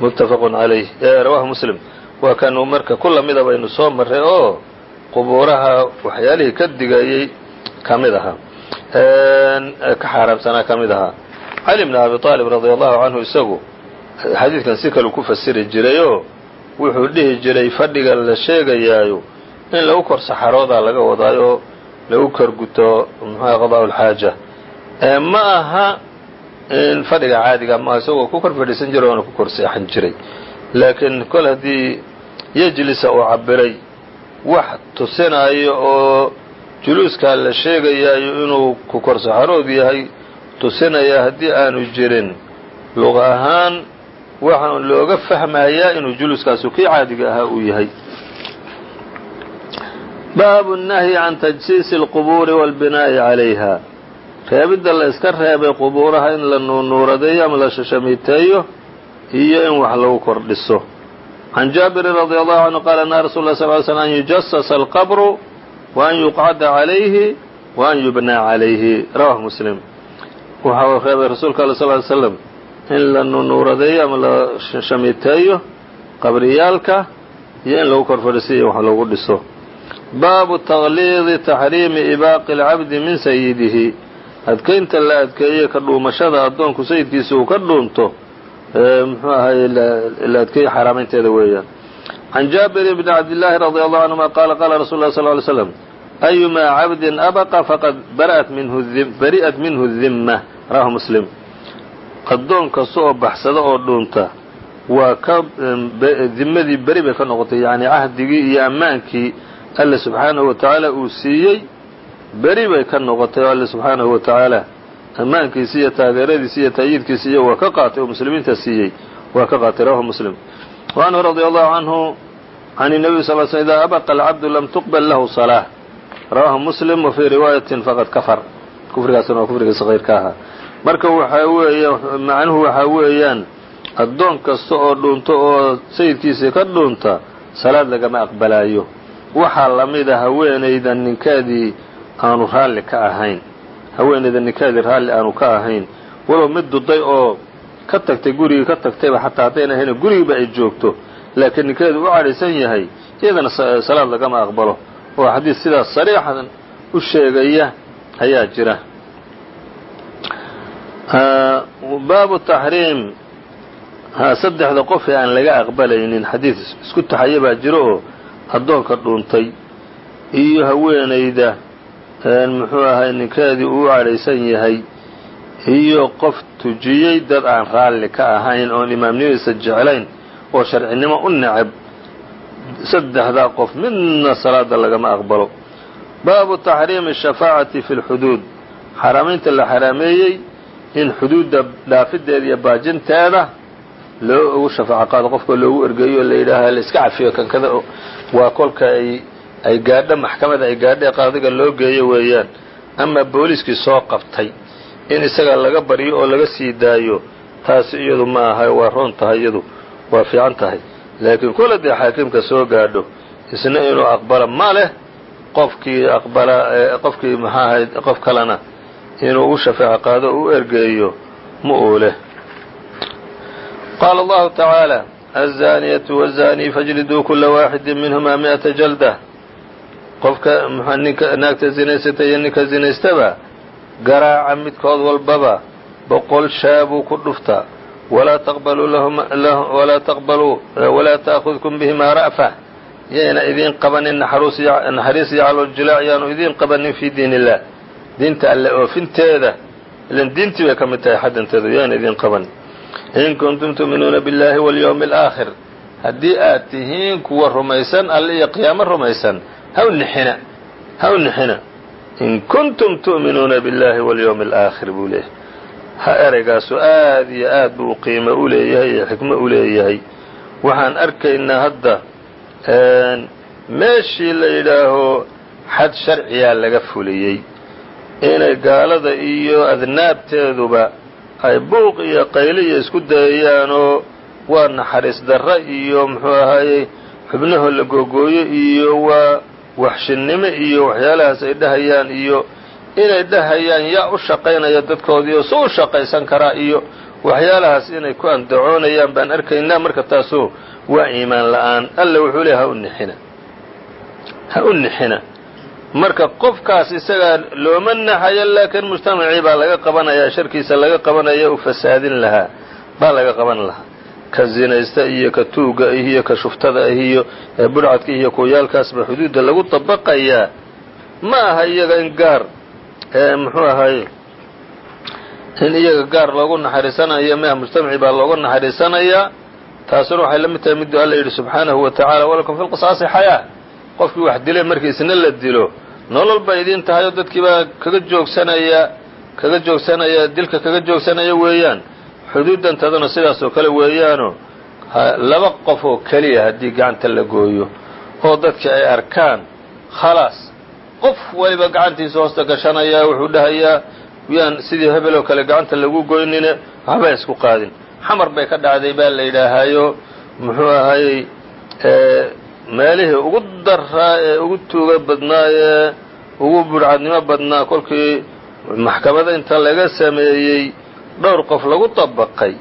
Muttafaqun calayh. Rawahu muslim waa kanuu marka ku lamida baynu soo marray oo qubuuraha waxyaalihii ka digayey ka mid ahaa. Ka xaaraamsanaa ka mid ahaa. Cali bn abi aalib radia allahu canhu isagu xadiidkan si kaleu ku fasiri jirayoo wuxuu dhihi jiray fadhiga la sheegayaayo in lagu kor saxaroodaa laga wadaayo lagu kor guto muxuha qadaa lxaaja ma aha in fadhiga caadiga maaha isagoo ku kor fadhiisan jiray oona ku kor seexan jiray. Laakiin kol haddii yejlisa uu cabiray wax tusinaayo oo juluuskaa la sheegayaayo inuu ku kor saxarood yahay tusinaya haddii aanu jirin luqa ahaan waxaa looga fahmayaa inuu juluuskaasu kii caadiga ahaa uu yahay baabu الnahyi can tajsiisi اlqubuuri wاlbinaa'i calayha reebidda la iska reebay qubuuraha in la nuunuuradeeyo ama la shashamiiteeyo iyo in wax lagu kordhiso can jaabirin radi allahu canhu qaala naha rasul lah sal ly slm an yujasasa alqabru wa an yuqcada calayhi wa an yubnaa calayhi rawahu muslim waxau reebay rasuulka alla sal ly slam in la nunuuradeeyo ama la shamiteeyo qabriyaalka iyo in lagu kor fadhiisiyo wax lagu dhiso. Baabu taqliidi taxriimi ibaaqi alcabdi min sayidihi. Adkeynta la adkeeyey ka dhuumashada addoonku sayidkiisa uu ka dhuunto muxuu ahaye la adkeeyey xaaraamaynteeda weeyaan. Can jaabir bni cabdillaahi radi allahu canhuma qaala qaala rasul lah sal ly slam ayumaa cabdin abaqa faqad bari'at minhu dimma rawahu muslim addoon kasta oo baxsada oo dhuunta waa ka dimadii beri bay ka noqotay yacni cahdigii iyo ammaankii alle subxaanahu wa tacaala uu siiyey beri bay ka noqotay oo alle subxaanahu wa tacaala ammaankiisi iyo taageeradiisi iyo taayiidkiisi iyo waa ka qaatay oo muslimiinta siiyey waa ka qaatay rawahu muslim wa anhu radia allahu canhu can الnabiy sal sl ida abaqa alcabdu lam tuqbal lahu salaaة rawahu muslim wa fii riwaayatin faqad kafar kufrigaasna waa kufriga saqiirka ahaa marka waxaa weeye macnuhu waxaa weeyaan addoon kasta oo dhuunto oo sayidkiisii ka dhuunta salaad lagama aqbalaayo. Waxaa lamida haweenayda ninkeedii aanu raalli ka ahayn. Haweenayda ninkeedii raalli aanu ka ahayn. Walow mid duday oo ka tagtay gurigii ka tagtayba xataa haddayna ahayn gurigiiba ay joogto laakiin ninkeedu u cadhaysan yahay iyadana salaad lagama aqbalo. Oo xadiis sidaas sariixan u sheegaya ayaa jira baabu taxriim saddexda qof ee aan laga aqbalaynin xadiid isku taxaya baa jiro oo addoonka dhuuntay iyo haweenayda. Muxuu ahay ninkeedii uu cadhaysan yahay iyo qof tujiyey dad aan raalli ka ahayn oon imaamnimadiisa jeclayn oo sharcinimo u necab saddexdaa qof midna salaada lagama aqbalo. Baabu taxriimi ashafaacati fi lxuduud xaaraamaynta la xaraameeyey in xuduudda dhaafideeda iyo baajinteeda loo ugu shafaaco qaado qofka loogu ergeeyo o la yidhaaha la iska cafiyo kankada waa kolka ay gaadho maxkamada ay gaadho ee qaadiga loo geeyo weeyaan. Ama booliiskii soo qabtay in isaga laga baryo oo laga sii daayo taasi iyadu ma aha waa roon tahay iyadu waa fiican tahay. Laakiin kula dee xaakimka soo gaadho isna inuu aqbalo ma leh qofkii aqbala qofkii maxaa ahayd qof kalena inuu u shafeec qaado oo u ergeeyo ma uu leh. Qaala allahu tacaala azaaniyatu wazanii fajliduu kula waaxidin minhumaa mi'ata jalda. Qofka ninka naagta zinaysata iyo ninka zinaystaba garaaca midkood walbaba boqol shaabuu ku dhufta. Walaa taqbalwalaa ta'khudkum bihimaa ra'fa. Yayna idiin qabanin naxariis iyo calooljilaac yaanu idiin qabanin fii diin illah diinta alle oofinteeda ilan diintii bay ka mid tahay xadanteedu yaana idiin qaban. In kuntum tu'minuuna biاllahi walyowmi alaakhir haddii aad tihiin kuwa rumaysan alle iyo qiyaamo rumaysan haw nixina haw nixina. In kuntum tu'minuuna biاllahi walyowmi alaakhir buu leeyahay. Ha ereygaasu aad iyo aad buu qiimo u leeyahay iyo xikmo u leeyahay. Waxaan arkaynaa hadda meeshii la yidhaaho xad sharciyaa laga fuliyey inay gaalada iyo adnaabteeduba ay buuq iyo qayliya isku dayayaanoo waa naxariis darra iyo muxuu ahaayey xubnahoo la googooyo iyo waa waxshinnimo iyo waxyaalahaas ay dhahayaan iyo inay dhahayaan yaa u shaqaynaya dadkoodii oo soo u shaqaysan karaa iyo waxyaalahaas inay ku andacoonayaan baan arkaynaa marka taasoo waa iimaan la'aan. Alle wuxuu leey ha u nixina. Ha u nixina marka qofkaas isagaa looma naxayo laakiin mujtamacii baa laga qabanayaa sharkiisa laga qabanaya u fasaadin lahaa baa laga qaban lahaa. Ka zinaysta iyo ka tuuga ah iyo ka shuftada ah iyo ee budhcadka iyo kuwayaalkaasba xuduudda lagu dabaqayaa ma aha iyaga in gaar muxuu ahaye in iyaga gaar loogu naxariisanayo meha mujtamacii baa loogu naxariisanayaa taasuna waxay la mid tahay miduu alla yidhi subxaanahu wa tacala walakum fi lqisaasi xayaa qofkii wax dilay markii isna la dilo. Nolol bay idiin tahay oo dadkii baa kaga joogsanaya kaga joogsanaya dilka kaga joogsanaya weeyaan. Xuduudantaduna sidaas oo kale weeyaano laba qof oo keliya haddii gacanta la gooyo oo dadkii ay arkaan khalaas qof waliba gacantiisa hoosta gashanaya wuxuu dhahayaa yaan sidii hebel oo kale gacanta lagu goynine waxba isku qaadin. Xamar bay ka dhacday baa la yidhaahaayo muxuu ahayey meelihii ugu daraa ee ugu tuuga badnaa ee ugu burcadnimo badnaa kolkii maxkamada inta laga sameeyey dhowr qof lagu dabaqay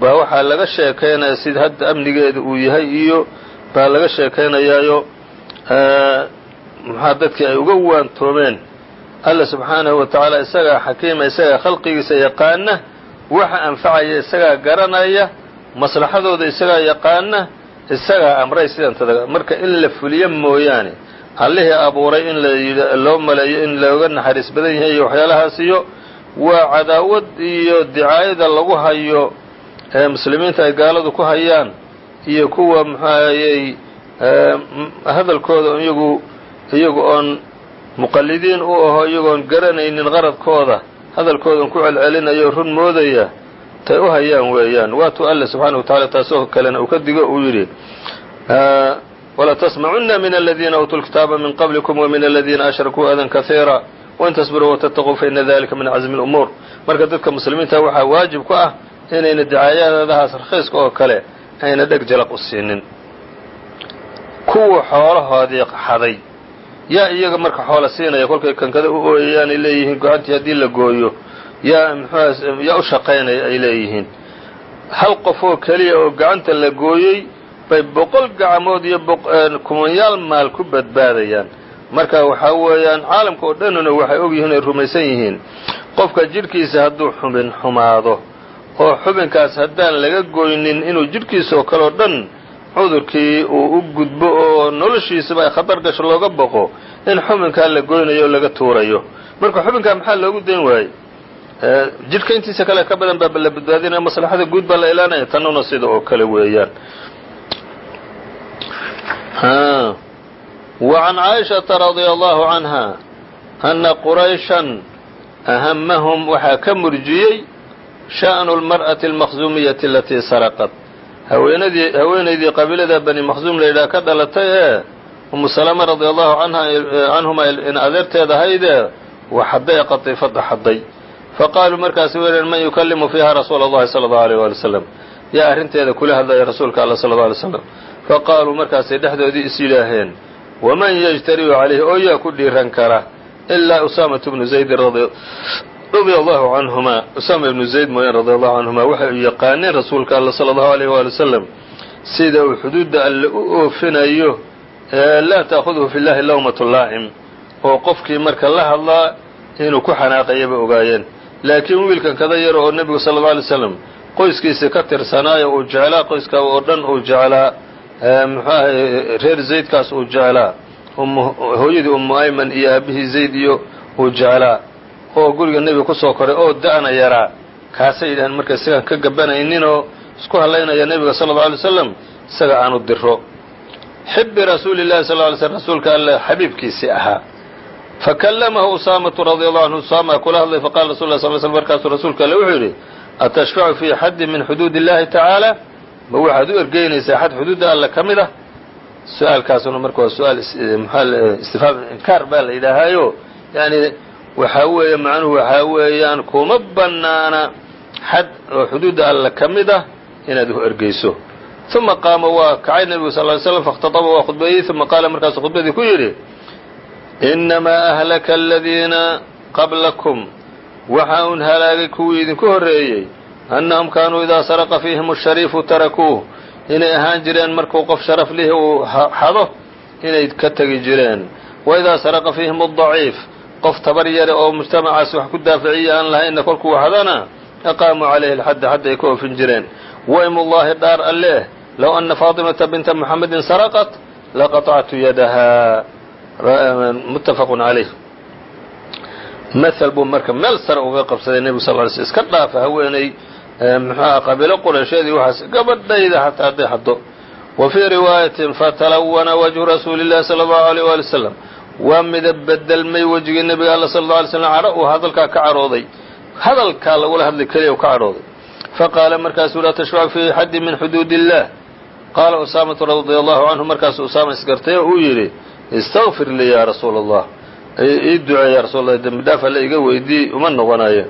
baa waxaa laga sheekaynaya sida hadda amnigeeda uu yahay iyo baa laga sheekaynayaayo maxaa dadkii ay uga waantoomeen. Alla subxaanahu wa tacaala isagaa xakiima isagaa khalqigiisa yaqaana waxa anfacaya isagaa garanaya maslaxadooda isagaa yaqaana isagaa amray sidantada marka in la fuliyo mooyaane allihii abuuray in loo maleeyo in looga naxariis badan yahay iyo waxyaalahaas iyo waa cadaawad iyo dicaayada lagu hayo ee muslimiinta ay gaaladu ku hayaan iyo kuwa muxuahayey hadalkooda iyagu iyagu oon muqallidiin u aho iyagoon garanaynin qaradkooda hadalkoodan ku celcelinayo run moodaya tay u hayaan weeyaan. Waatu alle subxaana wa tacala taasoo kalena uu ka digo uu yidhi wlatsmacuna min aladiina uutuu lkitaaba min qablikum wamin aladiina ashrakuu adan kaiira wain tasbiruu watttaquu faina dalika min cazmi lumuur marka dadka muslimiinta waxaa waajib ku ah inayna dacaayadaadahaas raqiiska oo kale ayna dheg jalaq u siinin. Kuwa xoolahoodii xaday yaa iyaga marka xoola siinaya kolkay kankada u ooyayaanay leeyihiin gocantii haddii la gooyo yaa mxu yaa u shaqaynaya ay leeyihiin. Hal qof oo keliya oo gacanta la gooyey bay boqol gacmood iyo kumanyaal maal ku badbaadayaan. Marka waxaa weeyaan caalamka oo dhanuna waxay ogyihiin ay rumaysan yihiin. Qofka jidhkiisa hadduu xubin xumaado oo xubinkaas haddaan laga goynin inuu jidhkiisa oo kale oo dhan cudurkii uu u gudbo oo noloshiisaba ay khatar gasho looga boqo in xubinkaa la goynayo oo laga tuurayo. Marka xubinkaa maxaa loogu dayn waayey Eh, jidhka intiisa kale ka badan baa la badbaadinaya maslaxada guud baa la ilaanaya tanuna sida oo kale weeyaan. Wa can caaishata radia allahu canha anna qurayshan ahamahum waxaa ka murjiyey sha'nu lmar'ati almakhsuumiyati alatii saraqat. Haweenadii haweenaydii qabiilada bani makhsuum layidhaha ka dhalatay ee umu salama radia allahu canhuma eh, in adeerteed ahaydee waxadday qatiifadda xadday faqaaluu markaasi weereen man yukallimu fiiha rasuul allahi sala allahu aleyh waali wasalam yaa arrinteeda kula hadlaya rasuulka alla sala alla alay slam faqaaluu markaasay dhexdoodii is yidhaaheen waman yajtariu calayhi oo yaa ku dhiiran kara ilaa usaamatu bnu zaydin radia allahu canhumaa usaama ibnu zayd mooyaan radia allahu canhumaa waxay u yaqaaneen rasuulka alla sala allahu aleyh waali wasalam sida uu xuduudda alle u oofinayo laa taakhudhu fi llahi lawmatu laacim oo qofkii marka la hadlaa inuu ku xanaaqayaba ogaayeen laakiin wiilkan kada yar oo nebigu sala allau alay slam qoyskiisa ka tirsanaayo uu jeclaa qoyska oo dhan uu jeclaa muxuu ahay reer zaydkaas uu jeclaa hooyadii ummu ayman iyo aabihii zayd iyo uu jeclaa. Oo guriga nebiga ku soo koray oo da'na yaraa kaasay yidhaheen marka isagaan ka gabanaynin oo isku hadlaynaya nebiga sala allau alay slam isaga aanu diro xibbi rasuuli llahi sal ly slm rasuulka alle xabiibkiisii ahaa fakallamahu usaamatu radi allahu canhu usaama kula hadlay faqala rasul lah sal slm markaasuu rasuulka alle wuxuu yidhi atashfacu fii xaddin min xuduudi illahi tacaala ma waxaad u ergeynaysaa xad xuduudda alle ka mid ah su'aalkaasuna marka waa su'aal istifhaam inkaar baa la yidhaahaayo yani waxaa weeye macnuhu waxaa weeyaan kuma bannaana xad oo xuduudda alle ka mid ah inaad u ergeyso uma qaama waa kacay nebigu sal ly slam faاkhtaطba waa khudbeeyey uma qaala markaasu khudbadii ku yidhi inamaa ahlaka aladiina qablakum waxa un halaagay kuwii idinku horreeyey annahum kaanuu idaa saraqa fiihim ashariifu tarakuuh inay ahaan jireen markuu qof sharaf lihi uu xado inay ka tegi jireen wa idaa saraqa fiihim adaciif qof tabar yare oo mujtamacaas wax ku daaficiya aan lahaynna kolkuu hadana aqaamuu calayhi alxadda xadda ay ka oofin jireen waymullaahi dhaar alleh low anna faatimata binta muxamedin saraqat laqaطactu yadaha muttafaqun calayh mael buu marka meel sare uga qabsaday nebigu sal ly sl iska dhaafa haweeney muxuuha qabiilo quraysheedii waxaas gabadhayda xataa hadday xaddo wa fii riwaayatin fatalawana wajhu rasuuli llahi sala allahu aleyh waali wasalam waa midab bedelmay wejigii nebiga alla sala alla alay slam cadho uu hadalkaa ka cadhooday. Hadalkaa lagula hadlay keliya u ka cadhooday. Faqaala markaasuu laa tashfacu fii xaddi min xuduudi illah qaala usaamatu radia allahu canhu markaasu usaama isgartay oo uu yidhi istaqfir lii yaa rasuula allah ii duceey ya rasuul allah dembi dhaaf alle iga weydii uma noqonayo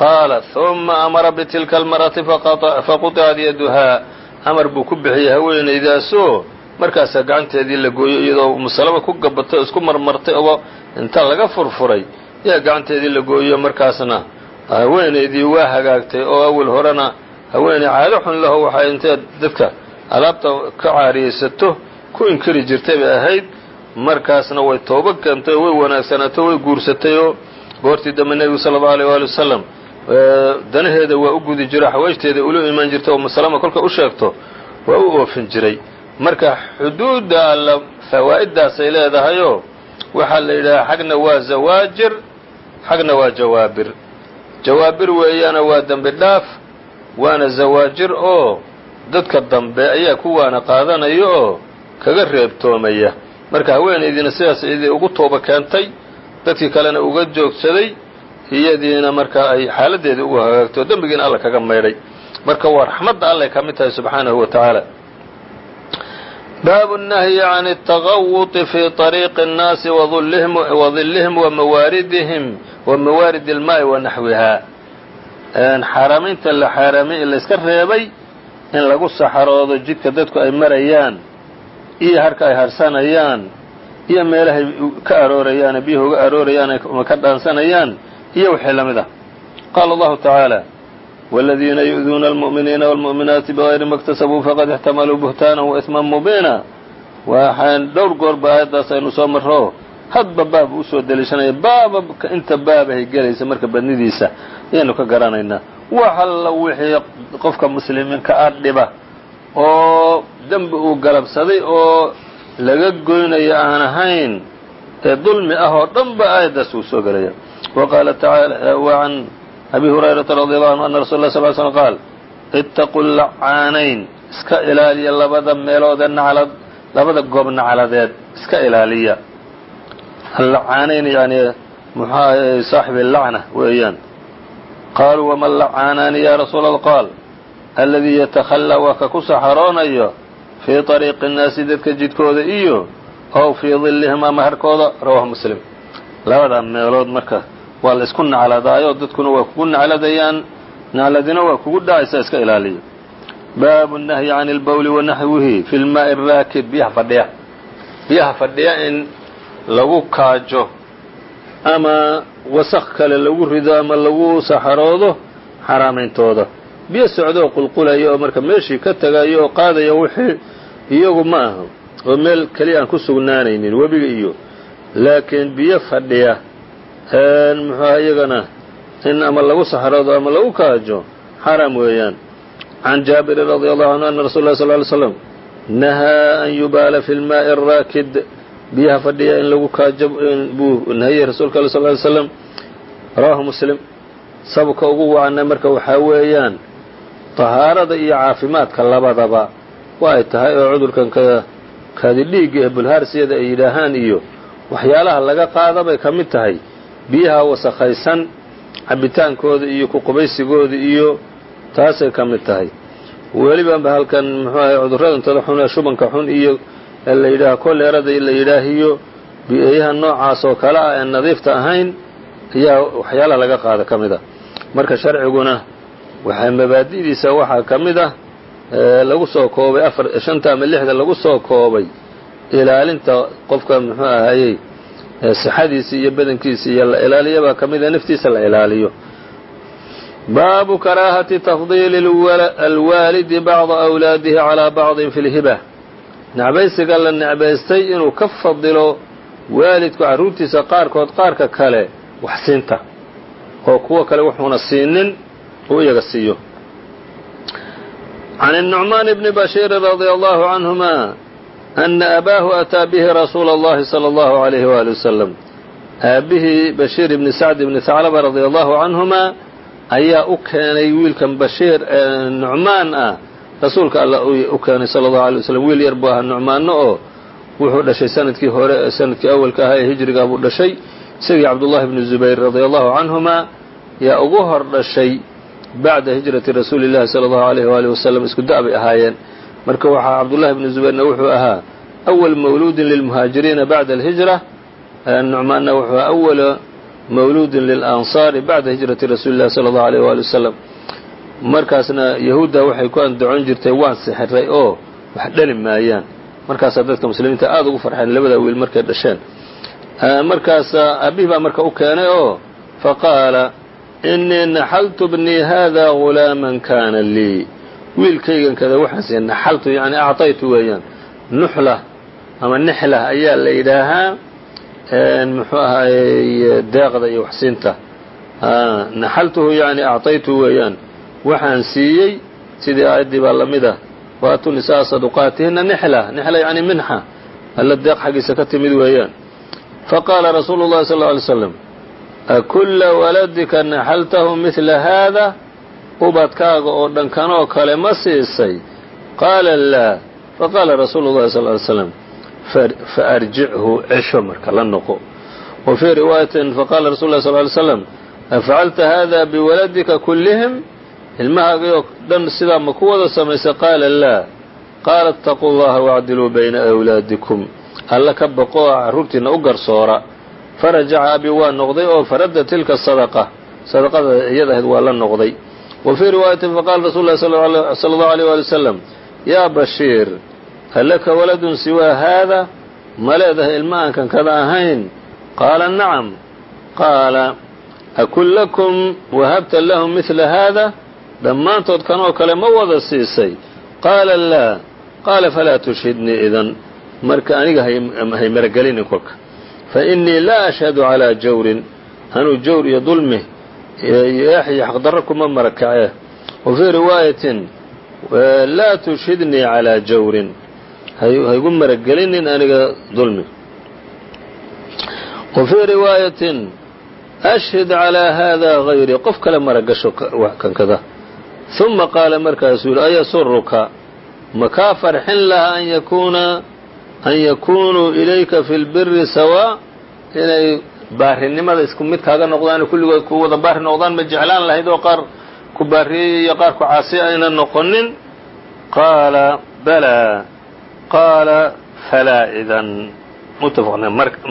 qaala huma amara bitilka almar'ati faquطicat yaduhaa amar buu ku bixiyey haweenaydaasoo markaasaa gacanteedii la gooyey iyadoo musalama ku gabatay isku marmartay oo inta laga furfuray yaa gacanteedii la gooyo markaasna haweenaydii waa hagaagtay oo awal horena haweeney caado xun laho waxay intay dadka alaabta ka caariyaysato ku inkiri jirtay bay ahayd markaasna way toobo keentay oo way wanaagsanaato way guursatay oo goortii dambe nebigu sala allau aleyh waali wasalam danaheeda waa u gudi jiro xawaajteeda ula imaan jirta oo musalama kolka u sheegto waa u oofin jiray. Marka xuduudda alla fawaa'iddaasay leedahayoo waxaa la yidhahaa xagna waa zawaajir xagna waa jawaabir. Jawaabir weeyaana waa dembi dhaaf waana zawaajir oo dadka dambe ayaa kuwaana qaadanaya oo kaga reebtoomaya marka haweenaydiina sidaas idii ugu tooba keentay dadkii kalena uga joogsaday iyadiina marka ay xaaladdeedii ugu hagaagto dembigiina alla kaga maydhay marka waa raxmadda allay ka mid tahay subxaanahu wa tacaala baabu الnahyi can التagawuطi fi طariiqi الnaasi wadillihim wamawaaridihim wa mawaaridi اlmaa'i wa naxwiha xaaraamaynta la xaaraamay layska reebay in lagu saxaroodo jidka dadku ay marayaan iyo harka ay harsanayaan iyo meelahay ka aroorayaane biyaha uga aroorayaan ama ka dhaansanayaan iyo wixii la mid ah. Qaala allahu tacaala waaladiina yu'duuna almu'miniina walmu'minaati bigayri ma iktasabuu faqad ixtamaluu buhtaanan wa isman mubiina. Waxaan dhowr goorba aayaddaas aynu soo marro. Hadba baab u soo deliishanaya baababka inta baabahay gelaysa marka badnidiisa ayaanu ka garanaynaa. Wax alla wixii qofka muslimiinka ah dhiba oo dembi uu galabsaday oo laga goynayo aan ahayn ee dulmi ah oo dhan ba aayaddaas uu soo gelaya. Wa qaala tacaala وعan abi hurayrata radi allahu anhu ana rasul lah sal slm qaal ittaqu lacaanayn iska ilaaliya labada meelood ee naclad labada goob nacladeed iska ilaaliya. Allacaanayn yani muxuu saaxibi lacna weeyaan. Qaaluu wama lacaanaani ya rasuul qaal aladii yatakhallaa waa ka ku saxaroonayo fii طariiqi الnaasi dadka jidkooda iyo ow fii dilihim ama harkooda rawahu muslim labada meelood marka waa la isku nacladaayo dadkuna waa kugu nacladayaan nacladina waa kugu dhacaysa iska ilaaliyo baabu الnahyi can اlbowli wanaxwihi fi lmaaءi الraakib biyaha fadhiya biyaha fadhiya in lagu kaajo ama wasaq kale lagu rido ama lagu saxaroodo xaraameyntooda biyo socdo oo qulqulaya oo marka meeshii ka tagayo oo qaadaya wixii iyagu ma aha. Oo meel keliya aan ku sugnaanaynin webiga iyo. Laakiin biyo fadhiya muxuuha iyagana in ama lagu saxaroodo ama lagu kaajo xaraam weeyaan. Can jaabirin radi allahu canhu ana rasul lah sal ly slam nahaa an yubaala fi lmaaءi araakid biyaha fadhiya in lagu kaajo buu nahiyey rasuulka al sal ly slam rawahu muslim. Sababka ugu wacna marka waxaa weeyaan tahaarada iyo caafimaadka labadaba wa ay tahay oo cudurkan kaadi dhiigga ee bulhaarsiyada ay yidhaahaan iyo waxyaalaha laga qaada bay ka mid tahay biyaha wasakhaysan cabitaankooda iyo kuqubaysigooda iyo taasay ka mid tahay welibanba halkan muxuu ahay cudurradantooda xun ee shubanka xun iyo ee la yidhaaha koleerada la yidhaahiyo biyaha noocaas oo kale ah ee nadiifta ahayn ayaa waxyaalaha laga qaada ka mid ah marka sharciguna waxaa mabaadi'diisa waxaa ka mid ah lagu soo koobay afar shanta ama lixda lagu soo koobay ilaalinta qofka muxuu ahayey sixadiisa iyo badankiisa iyo la ilaaliya baa ka mid a naftiisa la ilaaliyo. Baabu karaahati tafdiili alwaalidi bacda awlaadihi calaa bacdin fi lhiba necbaysiga la necbaystay inuu ka fadilo waalidku carruurtiisa qaarkood qaarka kale wax siinta oo kuwa kale wuxuuna siinin uu iyaga siiyo can الnucmaan bni bashiiri radia allahu canhuma ana abaahu ataa bihi rasuula اllahi salى allahu عalayhi wali wasalam aabihii bashiir ibni sacd ibni haclaba radia allahu canhuma ayaa u keenay wiilkan bashiir ee nucmaan ah rasuulka alla u keenay sala allahu alay waslm wiil yar buu ahaa nucmaanno oo wuxuu dhashay sanadkii hore sanadkii awalka ahaa ee hijrigaa buu dhashay isagii cabdullahi bni zubayr radia allahu canhuma yaa ugu hor dhashay bacda hijrati rasuuli llahi sala allahu alayh waalihi wasalam isku da' bay ahaayeen. Marka waxaa cabdullahi bni zubayrna wuxuu ahaa awal mawluudin lilmuhaajiriina bacda alhijra. Nucmaanna wuxuu ahaa awala mawluudin lilansaari bacda hijrati rasuuli llahi sala allahu alayh waali wasalam markaasna yahuudda waxay ku andacon jirtay waan sixiray oo wax dhali maayaan. Markaasaa dadka muslimiinta aada ugu farxeen labada wiil markay dhasheen. Markaasa abihi baa marka u keenay oo faqaala inii naxaltu bnii hada gulaama kana lii wiilkaygan kada waxaan siiya naxaltu yani acطaytu weeyaan nuxla ama nixla ayaa la yidhaahaa muxuu ahaayey deeqda iyo waxsiinta naxaltuhu yani acطaytu weeyaan waxaan siiyey sidii aayaddii baa la mid ah waatu nisaa saduqaatihina nixla nixla yani minxa alla deeq xaggiisa ka timid weeyaan faqaala rasuulu llahi sal ly slam akulla waladika naxaltahu midla haada ubadkaaga oo dhan kanoo kale ma siisay qaala laa faqaala rasuulu llahi sal ly slam faarjichu cesho marka la noqo wa fii riwaayatin faqala rasul lah sal ly slam afacalta hada biwaladika kullihim ilmahaagayoo dhan sidaa ma ku wada samaysay qaala laa qaala اtaquu llaha wacdiluu bayna awlaadikum alla ka baqo oo carruurtiina u garsoora farajaca abi waa noqday oo faradda tilka sadaqa. Sadaqada iyada ahayd waa la noqday. Wa fii riwaayatin faqala rasul lah sala allahu alيyh wali wasalam yaa bashiir hal waladun siwaa haada? Ma leedahay ilma aan kan kada ahayn? Qaala nacam. Qaala akun lakum wahabta lahum midla haada? Dhammaantood kanoo kale ma wada siisay. Qaala laa. Qaala falaa tushhidnii idan. Marka aniga hay maragelinin kolka fa innii laa ashhadu calaa jawrin anuu jawr iyo dulmi iyo xaqdarro kuma marakace wa fii riwaayatin laa tushhidnii calaa jawrin haygu maragelinin aniga dulmi wa fii riwaayatin ashhid calaa haadaa hayrii qof kale maragasho kankada uma qaala markaasuu yidhi ayasuruka makaa farxin laha an yakuuna an yakunuu ilayka fi lbiri sawaa inay baarinimada isku mid kaaga noqdaan kulligood ku wada baari noqdaan ma jeclaan lahayd oo qaar ku baariyey iyo qaar ku caasi ayna noqonin. Qaala balaa qaala falaa idan. Muttafaqn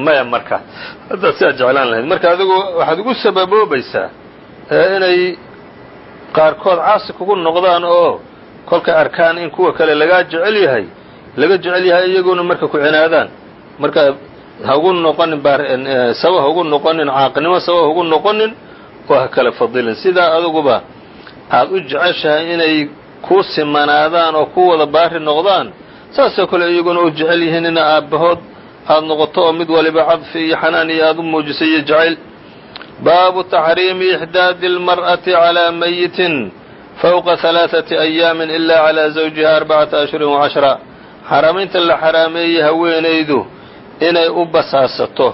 maya marka. Haddaad sidaa jeclaan lahayd. Marka adigu waxaad ugu sababoobaysaa inay qaarkood caasi kugu noqdaan oo kolkay arkaan in kuwa kale lagaa jecel yahay laga jecel yahay iyaguna marka ku cinaadaan marka haugu noqonin saba haugu noqonin caaqnimo saba haugu noqonin oo ha kala fadilin sidaa aduguba aad u jeceshahay inay ku simanaadaan oo ku wada baari noqdaan saasoo kale iyaguna u jecel yihiin ina aabbahood aad noqoto oo mid waliba cadfi iyo xanaan iyo aad u muujisay iyo jacayl baabu taxriimi ixdaadi اlmar'ati calىa mayitin fawqa halaaثati ayaamin ila calىa zawjiha arbacata ashhurin wacashra xaraamaynta la xaraameeyey haweenaydu inay u basaasato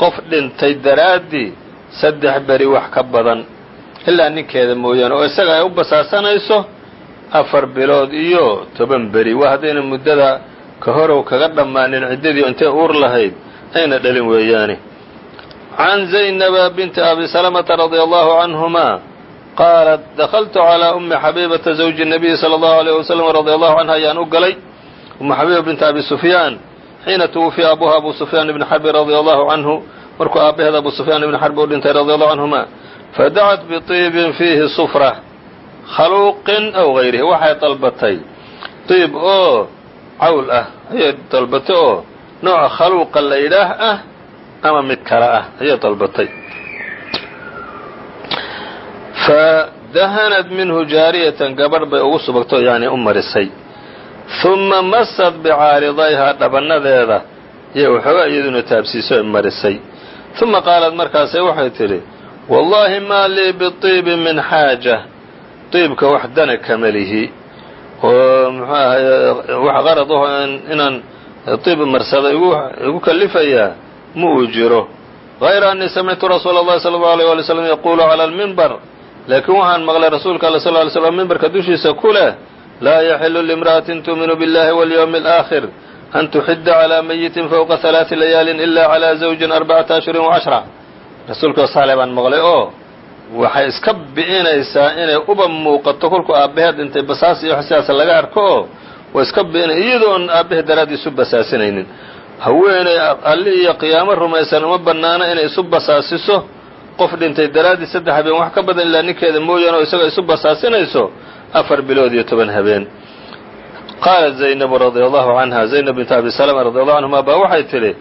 qof dhintay daraaddii saddex beri wax ka badan. Ilaa ninkeeda mooyaane oo isaga ay u basaasanayso afar bilood iyo toban beri. Waa haddayna muddada ka horow kaga dhammaanin ciddadii intay uur lahayd ayna dhalin weeyaane. Can zaynaba binti abi salamata radia allahu canhumaa qaalat dakhaltu calaa ummi xabiibata zawji nabiyi sala allahu aleyh wasalam radia allahu canha ayaan u galay umu binti abi sufyaan xiina twufiya abuha abu sufyaan ibni xarbi radia allahu canhu markuu aabbaheed abu sufyaan ibni xarbi u dhintay radia allahu canhuma fadacat biطiibin fiihi sufra khaluuqin aw gayrihi waxay dalbatay. Diib oo cawl ah ayay dalbatay oo nooca khaluuqa la yidhaah ah ama mid kale ah ayay dalbatay. Fadahanad minhu jaariyatan gabadh bay ugu subagto yani u marisay huma masad bicaaridayhaa dhabanadeeda iyo waxoogaa iyaduna taabsiiso ay marisay huma qaalad markaasay waxay tidhi wallaahi maa lii biطiibi min xaaja diibka wax dana kama lihi oo muxuu ahay wax qarad aho inaan diib marsada igu kalifayaa ma uu jiro غayra أnii samictu rasuula الlahi salى الlaه عalيه alي slm yaqulu calى اlmimbar laakiin waxaan maqlay rasuulka all sl ly slm mimbarka dushiisa ku leh laa yaxilu limra'atin tu'minu billahi walyowmi alaakhir an tuxida calaa mayitin fawqa halaati layaalin ila calaa zawjin arbacata ashhurin wacashra rasuulka saale baan maqlay oo waxay iska bi'inaysaa inay uba muuqato kolku aabbaheed dhintay basaas iyo xsidaas laga arko oo way iska biina iyadoon aabbahe daraaddi isu basaasinaynin haweeney alli iyo qiyaamo rumaysan uma bannaana inay isu basaasiso qof dhintay daraaddii saddex habeen wax ka badan ilaa ninkeeda mooyaane oo isaga isu basaasinayso afar bilood iyo toban habeen. Qaalat zaynabu radia allahu canha zaynab bintu abi salama radi allahu canhuma baa waxay tidhi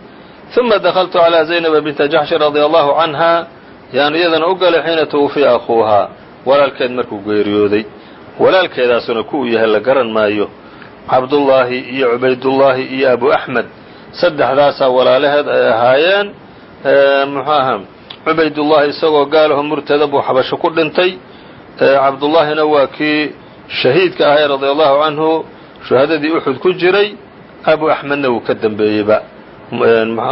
uma dakaltu calaa zaynaba binta jaxshin radia allahu canha yaan iyadana u galay xiina twufiya akhuuhaa walaalkeed markuu geeriyooday. Walaalkeedaasuna ku uu yahay la garan maayo. Cabdullaahi iyo cubaydullaahi iyo abu axmed saddexdaasaa walaalaheed ay ahaayeen. Muxuaha cubaydullaahi isagoo gaalaho murtada buu xabasho ku dhintay. Cabdullaahina waa kii shahiidka ahay radia allahu canhu shuhadadii uxud ku jiray abu axmedna wuu ka dembeeyeyba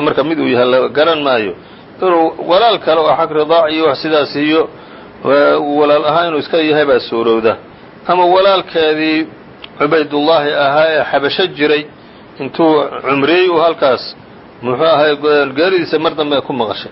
marka mid uu yahay la garan maayo. Inuu walaal kale oo xag ridaac iyo wax sidaas iyo walaal ahaa inuu iska yahay baa suurowda. Ama walaalkeedii cubaydullaahi ahaa ee xabasho jiray intuu cumriyey uu halkaas muxuu ahay geeridiisa mar dambe ku maqashay